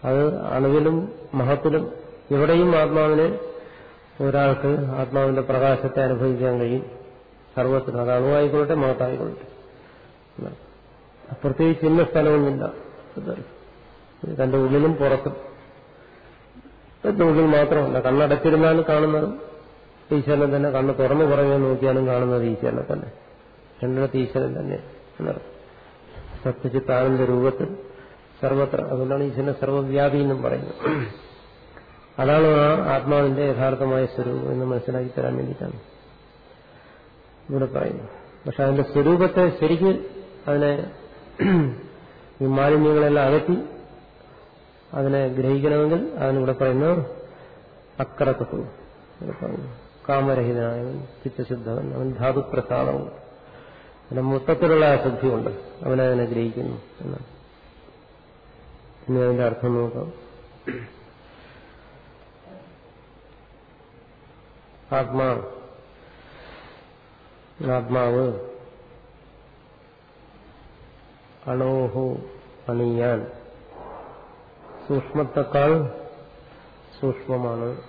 അത് അളവിലും മഹത്തിലും എവിടെയും ആത്മാവിനെ ഒരാൾക്ക് ആത്മാവിന്റെ പ്രകാശത്തെ അനുഭവിക്കാൻ കഴിയും. സർവത്തിനും അത് അണുവായിക്കൊള്ളട്ടെ മഹത്തായിക്കൊള്ളട്ടെ പ്രത്യേകിച്ച് ഇന്ന സ്ഥലമൊന്നുമില്ല. തന്റെ ഉള്ളിലും പുറത്തും. തന്റെ ഉള്ളിൽ മാത്രമല്ല കണ്ണടച്ചിരുന്നാലും കാണുന്നത് ഈശ്വരനെ തന്നെ കണ്ണ് തുറന്നു പറഞ്ഞു നോക്കിയാലും കാണുന്നത് ഈശ്വരനെ തന്നെ. രണ്ടിടത്ത് ഈശ്വരൻ തന്നെ സത്യചിത്താനന്ദ രൂപത്തിൽ സർവത്ര അതുകൊണ്ടാണ് ഈശ്വരനെ സർവവ്യാപി എന്നും പറയുന്നത്. അതാണ് ആ ആത്മാവിന്റെ യഥാർത്ഥമായ സ്വരൂപം എന്ന് മനസ്സിലാക്കി തരാൻ വേണ്ടിയിട്ടാണ്. ഇവിടെ പറയുന്നു. പക്ഷെ അതിന്റെ സ്വരൂപത്തെ ശരിക്ക് അതിനെ ഈ മാലിന്യങ്ങളെല്ലാം അകറ്റി അതിനെ ഗ്രഹിക്കണമെങ്കിൽ അതിനിവിടെ പറയുന്ന. അക്രത്തു കാമരഹിതനായവൻ ചിത്തശുദ്ധവൻ അവൻ ധാതുപ്രസാദവും. പിന്നെ മൊത്തത്തിലുള്ള അശുദ്ധിയുണ്ട്. അവനതിനെ ഗ്രഹിക്കുന്നു എന്നാണ്. ഇനി അതിന്റെ അർത്ഥം നോക്കാം. ആത്മാ ആത്മാവ് അണോഹോ അണിയാൻ സൂക്ഷ്മത്തെക്കാൾ സൂക്ഷ്മമാണ്.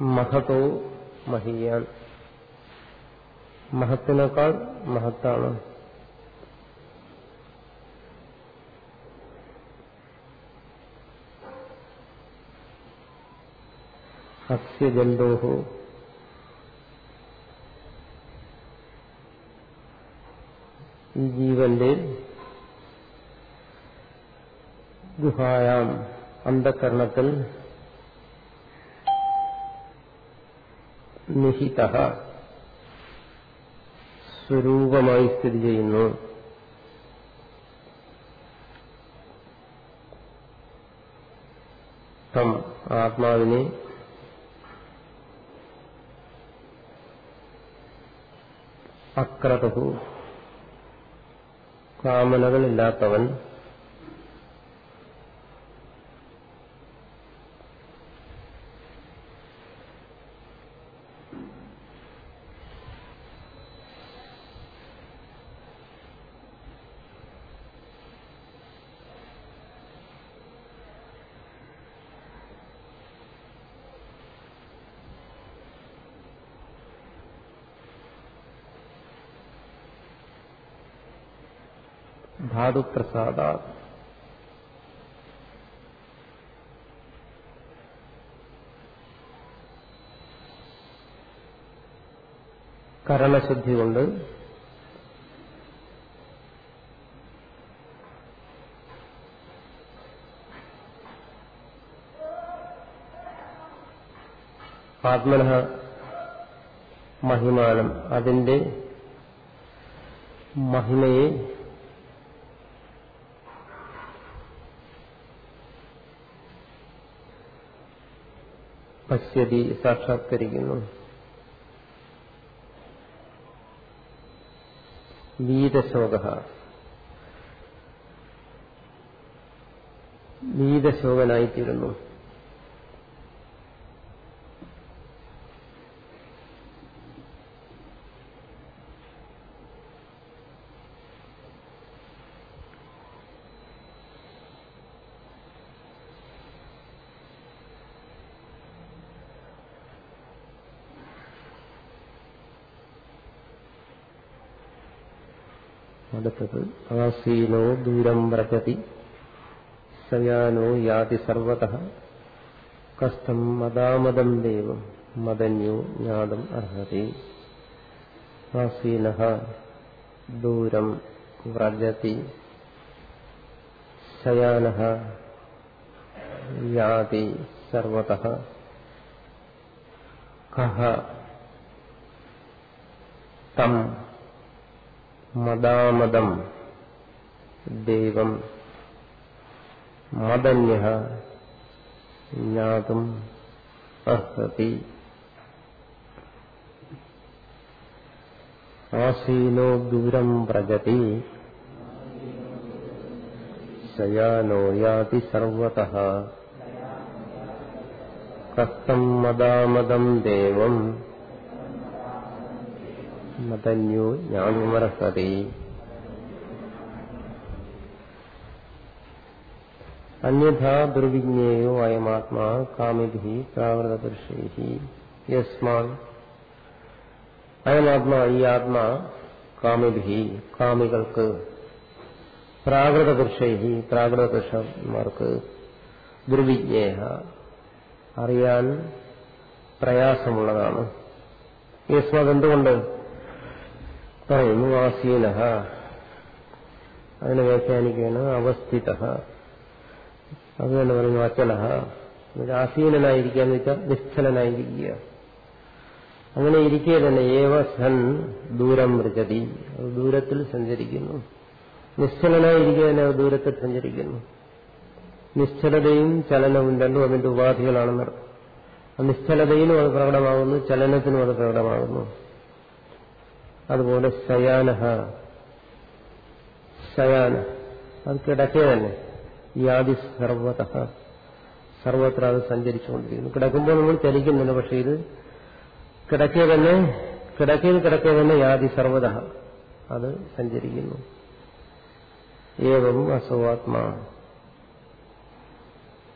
മഹതോ മഹിയാൻ. മഹത്തിനേക്കാൾ മഹത്താണ്. അസ്യ ജന്തോഹോ ഈ ജീവന്റെ ഗുഹായാം അന്ധകരണത്തിൽ നിഹിത സ്വരൂപമായി സ്ഥിതി ചെയ്യുന്നു. തം ആത്മാവിനെ അക്രതു കാമനകളില്ലാത്തവൻ ധാതുപ്രസാദ കരണശുദ്ധി കൊണ്ട് ആത്മന മഹിമാനം അതിന്റെ മഹിമയെ പശ്യതി സാക്ഷാത്കരിക്കുന്നു. വീതശോക. വീതശോകനായിത്തീരുന്നു. അടുത്തത് ആസീനോ ദൂരം വ്രജതി സയാനോ യാതി സർവത കഷ്ടം മദാമദം ദേവം മദന്യോ ജ്ഞാതം അർഹതി ആസീന ദൂരം വ്രജതി ശയാന യാതി സർവത കഹ തം मदामदम्। देवम्। मदन्यः। ज्ञातुम् अर्हति। आसीनो दूरम् व्रजति सया नो याति सर्वतः। कष्टम् मदामदम् देवम्। മതന്യോ ജ്ഞാനമർഹതി അന്യഥാ ദുർവിജ്ഞേയോ അയമാത്മാ കാമിഭി പ്രാവൃതപുരുഷൈ. യസ്മാൻ. അയമാത്മാ ഈ ആത്മാ കാമിഭി കാമികൾക്ക് പ്രാകൃത പ്രാകൃതപുരുഷന്മാർക്ക് പ്രാകൃത പുരുഷന്മാർക്ക് ദുർവിജ്ഞേയ അറിയാൻ പ്രയാസമുള്ളതാണ്. യസ്മത് എന്തുകൊണ്ട്? പറയുന്നു ആസീന അതിനെ വ്യാഖ്യാനിക്കുകയാണ് അവസ്ഥിത അത് തന്നെ പറയുന്നു അച്ചല ആസീനനായിരിക്കുക എന്ന് വെച്ചാൽ നിശ്ചലനായിരിക്കുക അങ്ങനെ ഇരിക്കുക തന്നെ ഏവ സൻ ദൂരം മൃജതി. അത് ദൂരത്തിൽ സഞ്ചരിക്കുന്നു. നിശ്ചലനായിരിക്കുക തന്നെ അത് ദൂരത്തിൽ സഞ്ചരിക്കുന്നു. നിശ്ചലതയും ചലനവും രണ്ടും അതിന്റെ ഉപാധികളാണെന്നർത്ഥം നിശ്ചലതയിലും അത് പ്രകടമാകുന്നു ചലനത്തിനും അത് പ്രകടമാകുന്നു. അതുപോലെ സയാനഹ. സയാന. അത് കിടക്കുക തന്നെ. യാതി സർവത. സർവത്ര അത് സഞ്ചരിച്ചുകൊണ്ടിരിക്കുന്നു. കിടക്കുമ്പോൾ നമ്മൾ ചലിക്കുന്നില്ല പക്ഷെ ഇത് കിടക്കുക തന്നെ കിടക്കയിൽ കിടക്കുക തന്നെ യാതി സർവത. അത് സഞ്ചരിക്കുന്നു. ഏവം അസവാത്മാ.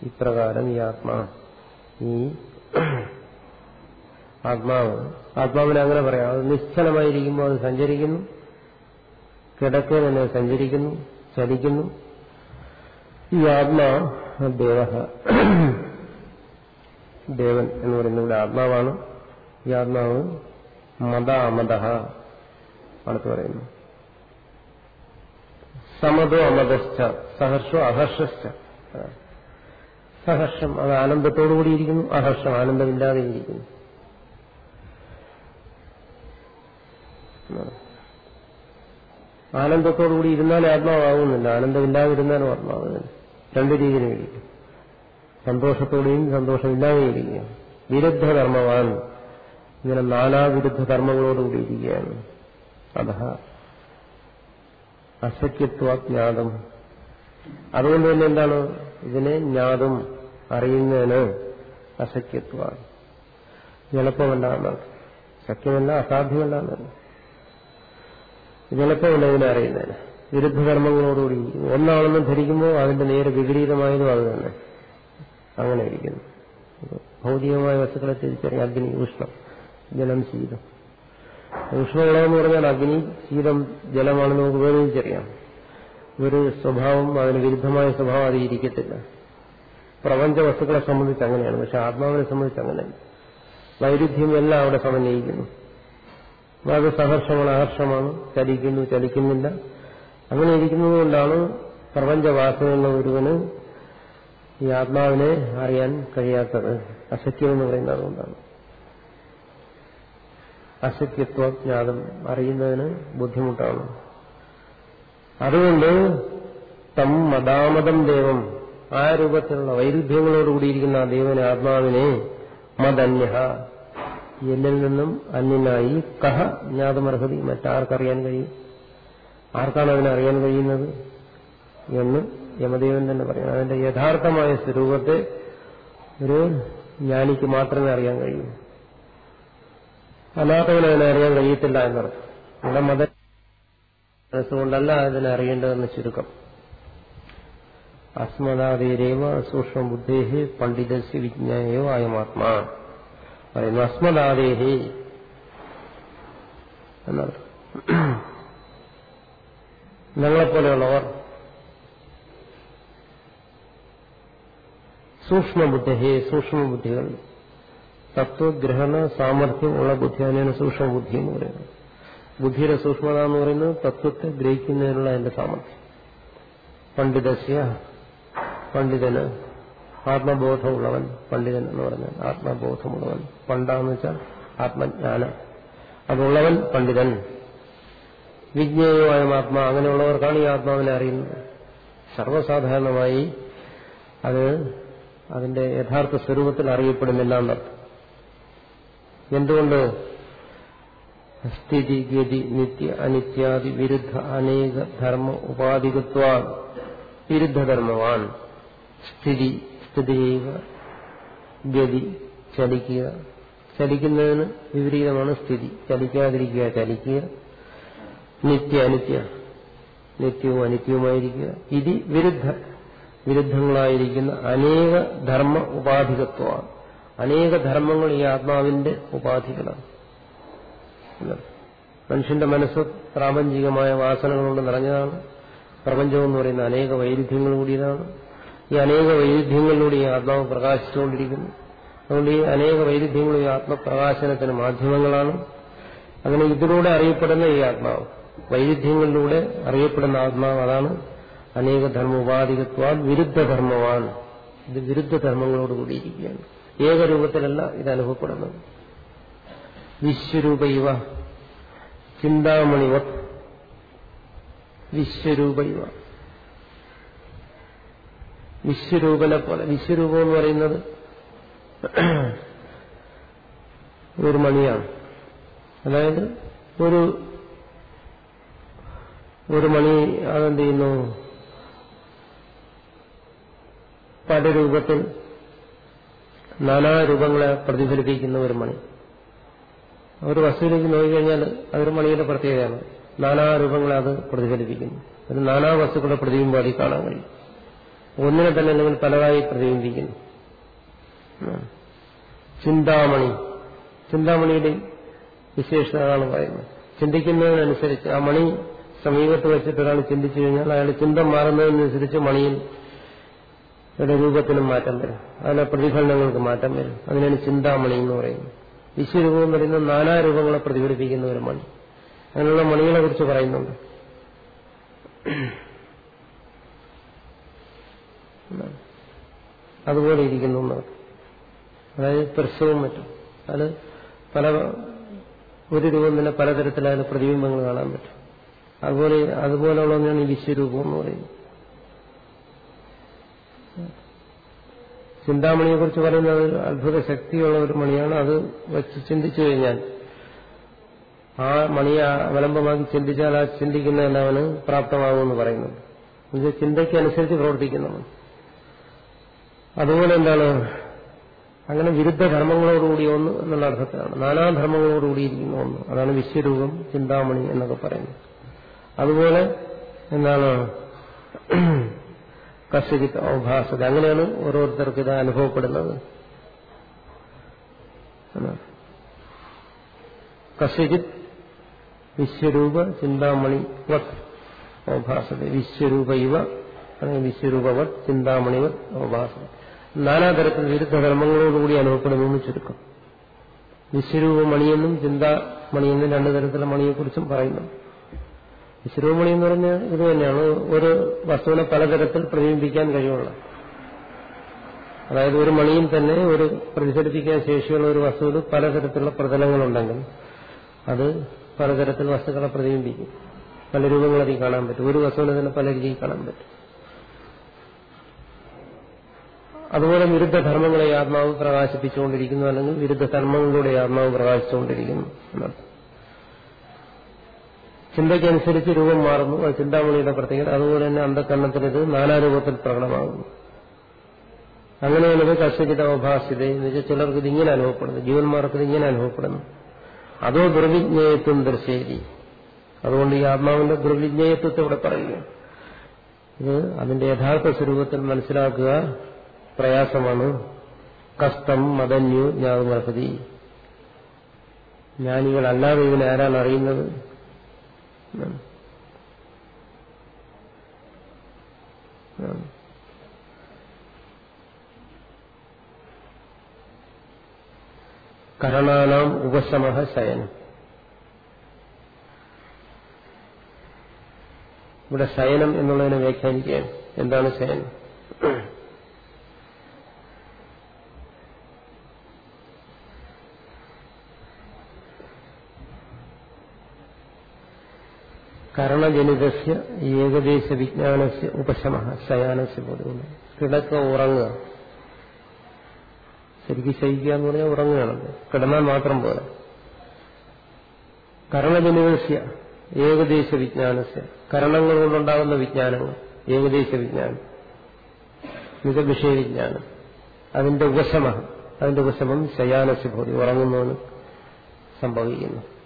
ഇപ്രകാരം ഈ ആത്മാ ഈ ആത്മാവ്. ആത്മാവിനെ അങ്ങനെ പറയാം. അത് നിശ്ചലമായിരിക്കുമ്പോൾ അത് സഞ്ചരിക്കുന്നു. കിടക്കെ തന്നെ സഞ്ചരിക്കുന്നു ചലിക്കുന്നു. ഈ ആത്മാ ദേവ. ദേവൻ എന്ന് പറയുന്ന ഇവിടെ ആത്മാവാണ്. ഈ ആത്മാവ് മത അമത അടുത്ത് പറയുന്നു. സമതോ അമതശ്ച സഹർഷോ അഹർഷശ്ച. സഹർഷം അത് ആനന്ദത്തോടുകൂടിയിരിക്കുന്നു അഹർഷം ആനന്ദമില്ലാതെ ഇരിക്കുന്നു ആനന്ദത്തോടുകൂടി ഇരുന്നാലേ ആത്മാവാകുന്നില്ല. ആനന്ദമില്ലാതിരുന്നാലും ആത്മാവ് രണ്ട് രീതിയിൽ ഇരിക്കും. സന്തോഷത്തോടെയും സന്തോഷമില്ലാതെ ഇരിക്കുക വിരുദ്ധ കർമ്മമാണ് ഇങ്ങനെ നാനാവിരുദ്ധ കർമ്മങ്ങളോടുകൂടി ഇരിക്കുകയാണ്. അത അസഖ്യത്വജ്ഞാതം അതുകൊണ്ട് തന്നെ എന്താണ്? ഇതിനെ ജ്ഞാതം അറിയുന്നതിന് അസഖ്യത്വ. എളുപ്പമല്ല എന്നാണ്. സഖ്യമല്ല അസാധ്യമല്ല എന്നല്ല എളുപ്പമല്ല ഇതിനെ അറിയുന്നതിന് വിരുദ്ധ കർമ്മങ്ങളോടുകൂടി ഒന്നാണെന്ന് ധരിക്കുമ്പോൾ അതിന്റെ നേരെ വിപരീതമായതും അത് തന്നെ. അങ്ങനെ ഇരിക്കുന്നു. ഭൗതികമായ വസ്തുക്കളെ തിരിച്ചറിയാം അഗ്നി ഉഷ്ണം ജലം ശീതം. ഉഷ്ണമുള്ളതെന്ന് പറഞ്ഞാൽ അഗ്നി ശീതം ജലമാണെന്ന് നമുക്ക് വേർതിരിച്ചറിയാം ഒരു സ്വഭാവം അതിന് വിരുദ്ധമായ സ്വഭാവം അത് ഇരിക്കത്തില്ല. പ്രപഞ്ച വസ്തുക്കളെ സംബന്ധിച്ച് അങ്ങനെയാണ്. പക്ഷെ ആത്മാവിനെ സംബന്ധിച്ച് അങ്ങനെയല്ല. വൈരുദ്ധ്യം എല്ലാം അവിടെ സമന്വയിക്കുന്നു. അത് സഹർഷമാണ് അഹർഷമാണ്. ചലിക്കുന്നു ചലിക്കുന്നില്ല. അങ്ങനെ ഇരിക്കുന്നത് കൊണ്ടാണ് പ്രപഞ്ചവാസമുള്ള ഒരുവന് ഈ ആത്മാവിനെ അറിയാൻ കഴിയാത്തത്. അസത്യമെന്ന് പറയുന്നത് അതുകൊണ്ടാണ്. അസത്യത്വജ്ഞാതം അറിയുന്നതിന് ബുദ്ധിമുട്ടാണ്. അതുകൊണ്ട് തം മദാമതം ദേവം ആ രൂപത്തിലുള്ള വൈരുദ്ധ്യങ്ങളോടുകൂടിയിരിക്കുന്ന ആ ദേവനെ ആത്മാവിനെ മദന്യ എന്നിൽ നിന്നും അന്യനായി കഹ ജ്ഞാതമർഹതി മറ്റാർക്കറിയാൻ കഴിയും? ആർക്കാണ് അതിനറിയാൻ കഴിയുന്നത്? എന്ന് യമദേവൻ തന്നെ പറയുന്നത് അതിന്റെ യഥാർത്ഥമായ സ്വരൂപത്തെ ഒരു ജ്ഞാനിക്ക് മാത്രമേ അറിയാൻ കഴിയൂ. അല്ലാത്തവന് അതിനെ അറിയാൻ കഴിയത്തില്ല എന്നർത്ഥം. ഇവിടെ മത മനസ്സുകൊണ്ടല്ല അതിനെ അറിയേണ്ടതെന്ന് ചുരുക്കം. അസ്മദാതീരേവ സൂക്ഷ്മ ബുദ്ധേഹി പണ്ഡിതസ്യ വിജ്ഞാനയോ അയമാത്മാ പറയുന്നു അസ്മദാദേഹി എന്നർത്ഥം. ഞങ്ങളെപ്പോലെയുള്ളവർ സൂക്ഷ്മബുദ്ധി സൂക്ഷ്മബുദ്ധികൾ തത്വഗ്രഹണ സാമർഥ്യം ഉള്ള ബുദ്ധിയാണ് സൂക്ഷ്മബുദ്ധി എന്ന് പറയുന്നത്. ബുദ്ധിയുടെ സൂക്ഷ്മത എന്ന് പറയുന്നത് തത്വത്തെ ഗ്രഹിക്കുന്നതിനുള്ള അതിന്റെ സാമർഥ്യം. പണ്ഡിതസ്യ പണ്ഡിതന് ആത്മബോധമുള്ളവൻ പണ്ഡിതൻ എന്ന് പറഞ്ഞാൽ ആത്മബോധമുള്ളവൻ. പണ്ടാന്ന് വെച്ചാൽ ആത്മജ്ഞാനം. അതുള്ളവൻ പണ്ഡിതൻ. വിജ്ഞേയമായ ആത്മാ അങ്ങനെയുള്ളവർക്കാണ് ഈ ആത്മാവിനെ അറിയുന്നത്. സർവസാധാരണമായി അത് അതിന്റെ യഥാർത്ഥ സ്വരൂപത്തിൽ അറിയപ്പെടുന്നില്ല എന്നർത്ഥം. എന്തുകൊണ്ട്? സ്ഥിതി ഗതി നിത്യ അനിത്യാദി വിരുദ്ധ അനേക ധർമ്മ ഉപാധികത്വ വിരുദ്ധധർമ്മവാൻ സ്ഥിതി സ്ഥിതി ചെയ്യുക ഗതി ചലിക്കുക. ചലിക്കുന്നതിന് വിപരീതമാണ് സ്ഥിതി. ചലിക്കാതിരിക്കുക ചലിക്കുക. നിത്യ അനിത്യ. നിത്യവും അനിത്യവുമായിരിക്കുക. ഇതി വിരുദ്ധ. വിരുദ്ധങ്ങളായിരിക്കുന്ന അനേക ധർമ്മ ഉപാധികത്വമാണ്. അനേക ധർമ്മങ്ങൾ ഈ ആത്മാവിന്റെ ഉപാധികളാണ്. മനുഷ്യന്റെ മനസ്സ് പ്രാപഞ്ചികമായ വാസനകൾ കൊണ്ട് നിറഞ്ഞതാണ്. പ്രപഞ്ചം എന്ന് പറയുന്ന അനേക വൈരുദ്ധ്യങ്ങൾ കൂടിയതാണ്. ഈ അനേക വൈരുദ്ധ്യങ്ങളിലൂടെ ഈ ആത്മാവ് പ്രകാശിച്ചുകൊണ്ടിരിക്കുന്നു. അതുകൊണ്ട് ഈ അനേക വൈരുദ്ധ്യങ്ങളും ഈ ആത്മപ്രകാശനത്തിന് മാധ്യമങ്ങളാണ്. അങ്ങനെ ഇതിലൂടെ അറിയപ്പെടുന്ന ഈ ആത്മാവ് വൈരുദ്ധ്യങ്ങളിലൂടെ അറിയപ്പെടുന്ന ആത്മാവ് അതാണ് അനേക ധർമ്മോപാധികത്വാൽ വിരുദ്ധ ധർമ്മവാൻ ഇത് വിരുദ്ധ ധർമ്മങ്ങളോട് കൂടിയിരിക്കുകയാണ്. ഏകരൂപത്തിലല്ല ഇത് അനുഭവപ്പെടുന്നത്. വിശ്വരൂപ ഇവ ചിന്താമണിവ വിശ്വരൂപ ഇവ വിശ്വരൂപനെ പോലെ വിശ്വരൂപം എന്ന് പറയുന്നത് ഒരു മണിയാണ്. അതായത് ഒരു ഒരു മണി അതെന്ത് ചെയ്യുന്നു പല രൂപത്തിൽ നാനാരൂപങ്ങളെ പ്രതിഫലിപ്പിക്കുന്ന ഒരു മണി. ഒരു വസ്തുവിലേക്ക് നോക്കിക്കഴിഞ്ഞാൽ അതൊരു മണിയുടെ പ്രത്യേകതയാണ്. നാനാരൂപങ്ങളെ അത് പ്രതിഫലിപ്പിക്കുന്നു. ഒരു നാനാ വസ്തുക്കളുടെ പ്രതിബിംബാടി കാണാൻ കഴിയും. ഒന്നിനെ തന്നെ അല്ലെങ്കിൽ പലതായി പ്രതിബിംബിക്കുന്നു. ചിന്താമണി. ചിന്താമണിയുടെ വിശേഷത അതാണ് പറയുന്നത്. ചിന്തിക്കുന്നതിനനുസരിച്ച് ആ മണി സമീപത്ത് വെച്ചിട്ട് ഒരാൾ ചിന്തിച്ചു കഴിഞ്ഞാൽ അയാൾ ചിന്ത മാറുന്നതിനനുസരിച്ച് മണിയിൽ രൂപത്തിനും മാറ്റം വരും. അതിലെ പ്രതിഫലനങ്ങൾക്ക് മാറ്റം വരും. അതിനാണ് ചിന്താമണി എന്ന് പറയുന്നത്. വിശ്വരൂപം എന്ന് പറയുന്നത് നാനാരൂപങ്ങളെ പ്രതിഫലിപ്പിക്കുന്ന ഒരു മണി. അങ്ങനെയുള്ള മണികളെ കുറിച്ച് പറയുന്നുണ്ട്. അതുപോലെ ഇരിക്കുന്നു അതായത് പ്രസവം മറ്റും. അത് പല ഒരു രൂപം തന്നെ പലതരത്തിൽ അതിന് പ്രതിബിംബങ്ങൾ കാണാൻ പറ്റും. അതുപോലെ അതുപോലെയുള്ള ഒന്നാണ് ഈ വിശ്വരൂപം എന്ന് പറയുന്നത് ചിന്താമണിയെ കുറിച്ച് പറയുന്നത് അത്ഭുത ശക്തിയുള്ള ഒരു മണിയാണ്. അത് വെച്ച് ചിന്തിച്ചു കഴിഞ്ഞാൽ ആ മണിയെ അവലംബമാക്കി ചിന്തിച്ചാൽ ആ ചിന്തിക്കുന്നതിന് അവന് പ്രാപ്തമാകുമെന്ന് പറയുന്നുണ്ട്. ഇത് ചിന്തയ്ക്ക് അനുസരിച്ച് പ്രവർത്തിക്കുന്നവൻ. അതുപോലെ എന്താണ്? അങ്ങനെ വിരുദ്ധ ധർമ്മങ്ങളോടുകൂടി ഒന്ന് എന്നുള്ള അർത്ഥത്തിലാണ്. നാനാധർമ്മങ്ങളോടുകൂടിയിരിക്കുന്ന ഒന്ന്. അതാണ് വിശ്വരൂപം ചിന്താമണി എന്നൊക്കെ പറയുന്നത്. അതുപോലെ എന്താണ്? കർഷകിത് ഔഭാസത അങ്ങനെയാണ് ഓരോരുത്തർക്ക് ഇത് അനുഭവപ്പെടുന്നത്. കർഷകിത് വിശ്വരൂപ ചിന്താമണി വത് ഔഭാസത വിശ്വരൂപ ഇവ അല്ലെങ്കിൽ വിശ്വരൂപവത് ചിന്താമണിവത് ഔഭാസത നാനാതരത്തിൽ വിരുദ്ധ ധർമ്മങ്ങളോടുകൂടി അനുഭവപ്പെടുന്നു എന്ന് ചുരുക്കം വിശ്വരൂപ മണിയെന്നും ചിന്താമണിയെന്നും രണ്ടു തരത്തിലുള്ള പറയുന്നു. വിശ്വരൂപമണി എന്ന് പറഞ്ഞാൽ ഇത് തന്നെയാണ്. ഒരു വസ്തുവിനെ പലതരത്തിൽ പ്രതിബിംബിക്കാൻ കഴിവുള്ള. അതായത് ഒരു മണിയിൽ തന്നെ ഒരു പ്രതിഫലിപ്പിക്കാൻ ശേഷിയുള്ള ഒരു വസ്തുവിൽ പലതരത്തിലുള്ള പ്രതലങ്ങളുണ്ടെങ്കിൽ അത് പലതരത്തിൽ വസ്തുക്കളെ പ്രതിബിംബിക്കും. പല രൂപങ്ങളതിൽ കാണാൻ പറ്റും. ഒരു വസ്തുവിനെ തന്നെ പല രീതിയിൽ കാണാൻ പറ്റും. അതുപോലെ വിരുദ്ധ ധർമ്മങ്ങളെ ആത്മാവ് പ്രകാശിപ്പിച്ചുകൊണ്ടിരിക്കുന്നു അല്ലെങ്കിൽ വിരുദ്ധ ധർമ്മങ്ങളിലൂടെ ആത്മാവ് പ്രകാശിച്ചുകൊണ്ടിരിക്കുന്നു എന്നർത്ഥം. ചിന്തയ്ക്കനുസരിച്ച് രൂപം മാറുന്നു. അത് ചിന്താമണിയുടെ പ്രത്യേകത. അതുപോലെ തന്നെ അന്ധകരണത്തിൽ ഇത് നാനാരൂപത്തിൽ പ്രകടമാകുന്നു. അങ്ങനെയുള്ളത് കർഷകിത അവഭാസ്യത എന്ന് വെച്ചാൽ ചിലർക്ക് ഇത് ഇങ്ങനെ അനുഭവപ്പെടുന്നു. ജീവന്മാർക്ക് ഇത് ഇങ്ങനെ അനുഭവപ്പെടുന്നു. അതോ ദുർവിജ്ഞേയത്വം ദൃശ്യേരി. അതുകൊണ്ട് ഈ ആത്മാവിന്റെ ദുർവിജ്ഞേയത്വത്തെ ഇവിടെ പറയുക ഇത് അതിന്റെ യഥാർത്ഥ സ്വരൂപത്തിൽ മനസ്സിലാക്കുക. പ്രയാസമാണ്. കഷ്ടം മതന്യു ജ്ഞാതമർഹതി ജ്ഞാനികളല്ലാതെ ഇതിനെ ആരാണ് അറിയുന്നത്? കരണാനാം ഉപശമ ശയനം. ഇവിടെ ശയനം എന്നുള്ളതിനെ വ്യാഖ്യാനിക്കുകയാണ്. എന്താണ് ശയനം? കരണജനിതസ്യ ഏകദേശ വിജ്ഞാനസ്യ ഉപശമ ശയാനസ്യ പോലെയുള്ള കിടക്ക ഉറങ്ങുക. ശരിക്കും ശയിക്കുക എന്ന് പറഞ്ഞാൽ ഉറങ്ങുകയാണ് കിടന്നാൽ മാത്രം പോലെ. കരണജനിതസ്യ ഏകദേശ വിജ്ഞാനസ്യ. കരണങ്ങൾ കൊണ്ടുണ്ടാകുന്ന വിജ്ഞാനങ്ങൾ. ഏകദേശ വിജ്ഞാനം. മിതവിഷയ വിജ്ഞാനം അതിന്റെ ഉപശമ. അതിന്റെ ഉപശമം ശയാനസ്യ ഭൂതി ഉറങ്ങുന്നതാണ് സംഭവിക്കുന്നു.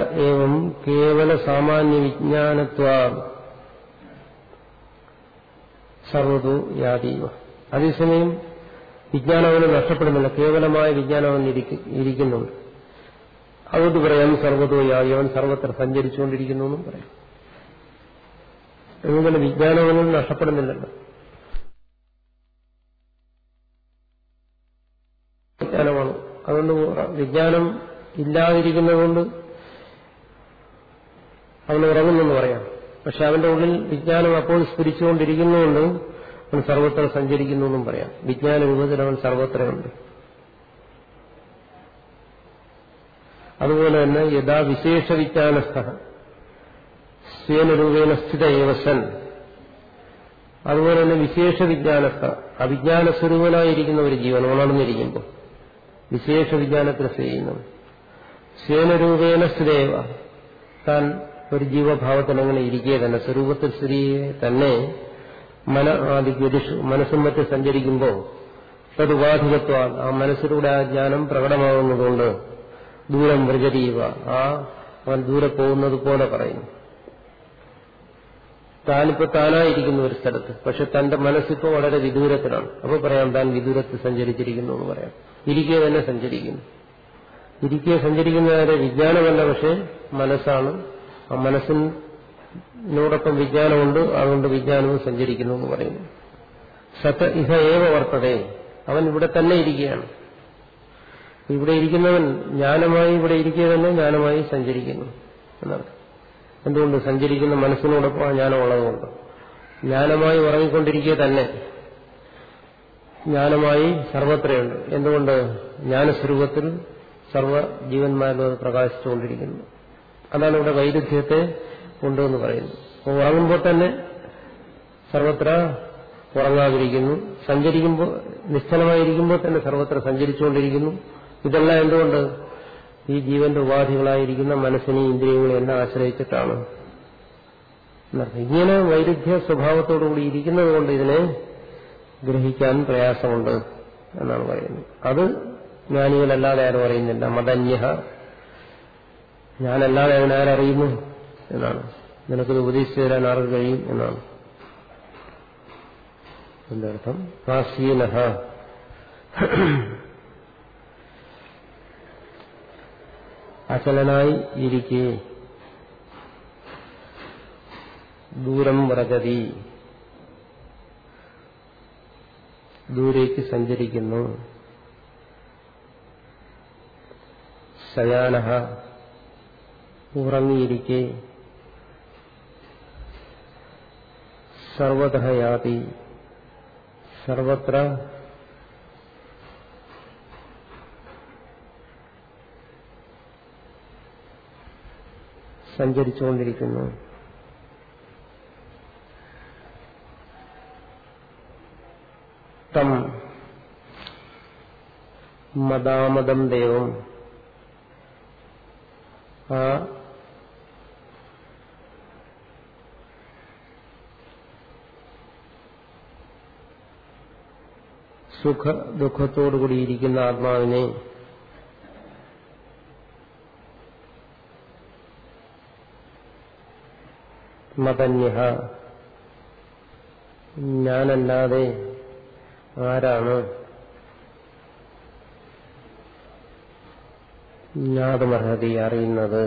ഏവം കേവല സാമാന്യ വിജ്ഞാനത്വ സർവതു അതേസമയം വിജ്ഞാനം അവന് നഷ്ടപ്പെടുന്നില്ല. കേവലമായ വിജ്ഞാനം അവൻ ഇരിക്കുന്നുണ്ട്. അതുകൊണ്ട് പറയാം സർവതോ യാതി അവൻ സർവത്ര സഞ്ചരിച്ചുകൊണ്ടിരിക്കുന്നു എന്നും പറയാം. എന്നുകൊണ്ട് വിജ്ഞാനം അവനും നഷ്ടപ്പെടുന്നില്ലല്ലോ. വിജ്ഞാനമാണ്. അതുകൊണ്ട് വിജ്ഞാനം ഇല്ലാതിരിക്കുന്നതുകൊണ്ട് അവൻ ഉറങ്ങുന്നെന്ന് പറയാം. പക്ഷെ അവന്റെ ഉള്ളിൽ വിജ്ഞാനം അപ്പോൾ സ്ഫുരിച്ചുകൊണ്ടിരിക്കുന്നുണ്ട്. അവൻ സർവത്ര സഞ്ചരിക്കുന്നു എന്നും പറയാം. വിജ്ഞാന രൂപത്തിൽ അവൻ സർവത്രയുണ്ട് അതുപോലെ തന്നെ യഥാ വിശേഷ വിജ്ഞാനസ്ഥ സ്വേനരൂപേണ സ്ഥിത ഏവസൻ അതുപോലെ തന്നെ വിശേഷ വിജ്ഞാനസ്ഥ അവിജ്ഞാന സ്വരൂപനായിരിക്കുന്ന ഒരു ജീവൻ ഉണർന്നിരിക്കുമ്പോൾ വിശേഷ വിജ്ഞാനത്തിൽ ചെയ്യുന്നത് സ്വേനരൂപേണ സ്ഥിതേവ താൻ ഒരു ജീവഭാവത്തിൽ അങ്ങനെ ഇരിക്കുക തന്നെ സ്വരൂപത്തിൽ സ്ത്രീയെ തന്നെ മന ആദി ഗതിഷു മനസ്സും മറ്റും സഞ്ചരിക്കുമ്പോൾ തത് ഉപാധികത്വാൻ ആ മനസ്സിലൂടെ ആ ജ്ഞാനം പ്രകടമാകുന്നതുകൊണ്ട് ദൂരം വ്രജരീവ ആ അവൻ ദൂരെ പോകുന്നത് പോലെ പറയും. താനിപ്പോ താനായിരിക്കുന്ന ഒരു സ്ഥലത്ത് പക്ഷെ തന്റെ മനസ്സിപ്പോ വളരെ വിദൂരത്തിലാണ്. അപ്പൊ പറയാം താൻ വിദൂരത്തിൽ സഞ്ചരിച്ചിരിക്കുന്നു എന്ന് പറയാം. ഇരിക്കുക തന്നെ സഞ്ചരിക്കുന്നു. ഇരിക്കുക സഞ്ചരിക്കുന്നവരെ വിജ്ഞാനമല്ല പക്ഷെ മനസ്സാണ് ആ മനസ്സിനോടൊപ്പം വിജ്ഞാനമുണ്ട് അതുകൊണ്ട് വിജ്ഞാനവും സഞ്ചരിക്കുന്നു എന്ന് പറയുന്നു. സത ഇഹ ഏവ വർത്തതേ. അവൻ ഇവിടെ തന്നെ ഇരിക്കുകയാണ്. ഇവിടെ ഇരിക്കുന്നവൻ ജ്ഞാനമായി ഇവിടെ ഇരിക്കുക തന്നെ ജ്ഞാനമായി സഞ്ചരിക്കുന്നു എന്നർത്ഥം. എന്തുകൊണ്ട് സഞ്ചരിക്കുന്ന മനസ്സിനോടൊപ്പം ആ ജ്ഞാനം ഉള്ളതുകൊണ്ട്? ജ്ഞാനമായി ഉറങ്ങിക്കൊണ്ടിരിക്കുക തന്നെ. ജ്ഞാനമായി സർവത്രയുണ്ട്. എന്തുകൊണ്ട്? ജ്ഞാനസ്വരൂപത്തിൽ സർവ ജീവന്മാരും അത് പ്രകാശിച്ചുകൊണ്ടിരിക്കുന്നു. അതാണ് ഇവിടെ വൈരുദ്ധ്യത്തെ ഉണ്ടെന്ന് പറയുന്നത്. അപ്പോൾ ഉറങ്ങുമ്പോൾ തന്നെ സർവത്ര ഉറങ്ങാതിരിക്കുന്നു. സഞ്ചരിക്കുമ്പോൾ നിശ്ചലമായിരിക്കുമ്പോൾ തന്നെ സർവത്ര സഞ്ചരിച്ചുകൊണ്ടിരിക്കുന്നു. ഇതെല്ലാം എന്തുകൊണ്ട്? ഈ ജീവന്റെ ഉപാധികളായിരിക്കുന്ന മനസ്സിനെ ഇന്ദ്രിയങ്ങളെയും എല്ലാം ആശ്രയിച്ചിട്ടാണ് ഇങ്ങനെ വൈരുദ്ധ്യ സ്വഭാവത്തോടുകൂടി ഇരിക്കുന്നത് കൊണ്ട് ഇതിനെ ഗ്രഹിക്കാൻ പ്രയാസമുണ്ട് എന്നാണ് പറയുന്നത്. അത് ജ്ഞാനികളല്ലാതെ ആരും അറിയുന്നില്ല. മതന്യ ഞാനല്ലാതെ അതിനാരറിയുന്നു എന്നാണ്. നിനക്കത് ഉപദേശിച്ചു തരാൻ ആർക്ക് കഴിയും എന്നാണ്. എന്തർത്ഥം? ആസീനഹ അചലനായി ഇരിക്കെ. ദൂരം വ്രജതി ദൂരേക്ക് സഞ്ചരിക്കുന്നു. ശയാനഹ. ഉറങ്ങിയിരിക്കെ. സർവതഹയാതി സർവത്ര സഞ്ചരിച്ചുകൊണ്ടിരിക്കുന്നു. തം മദാമദം ദേവം. ആ. സുഖ ദുഃഖത്തോടുകൂടിയിരിക്കുന്ന ആത്മാവിനെ മതന്യ ഞാനല്ലാതെ ആരാണ്? ജ്ഞാതമർഹതി അറിയുന്നത്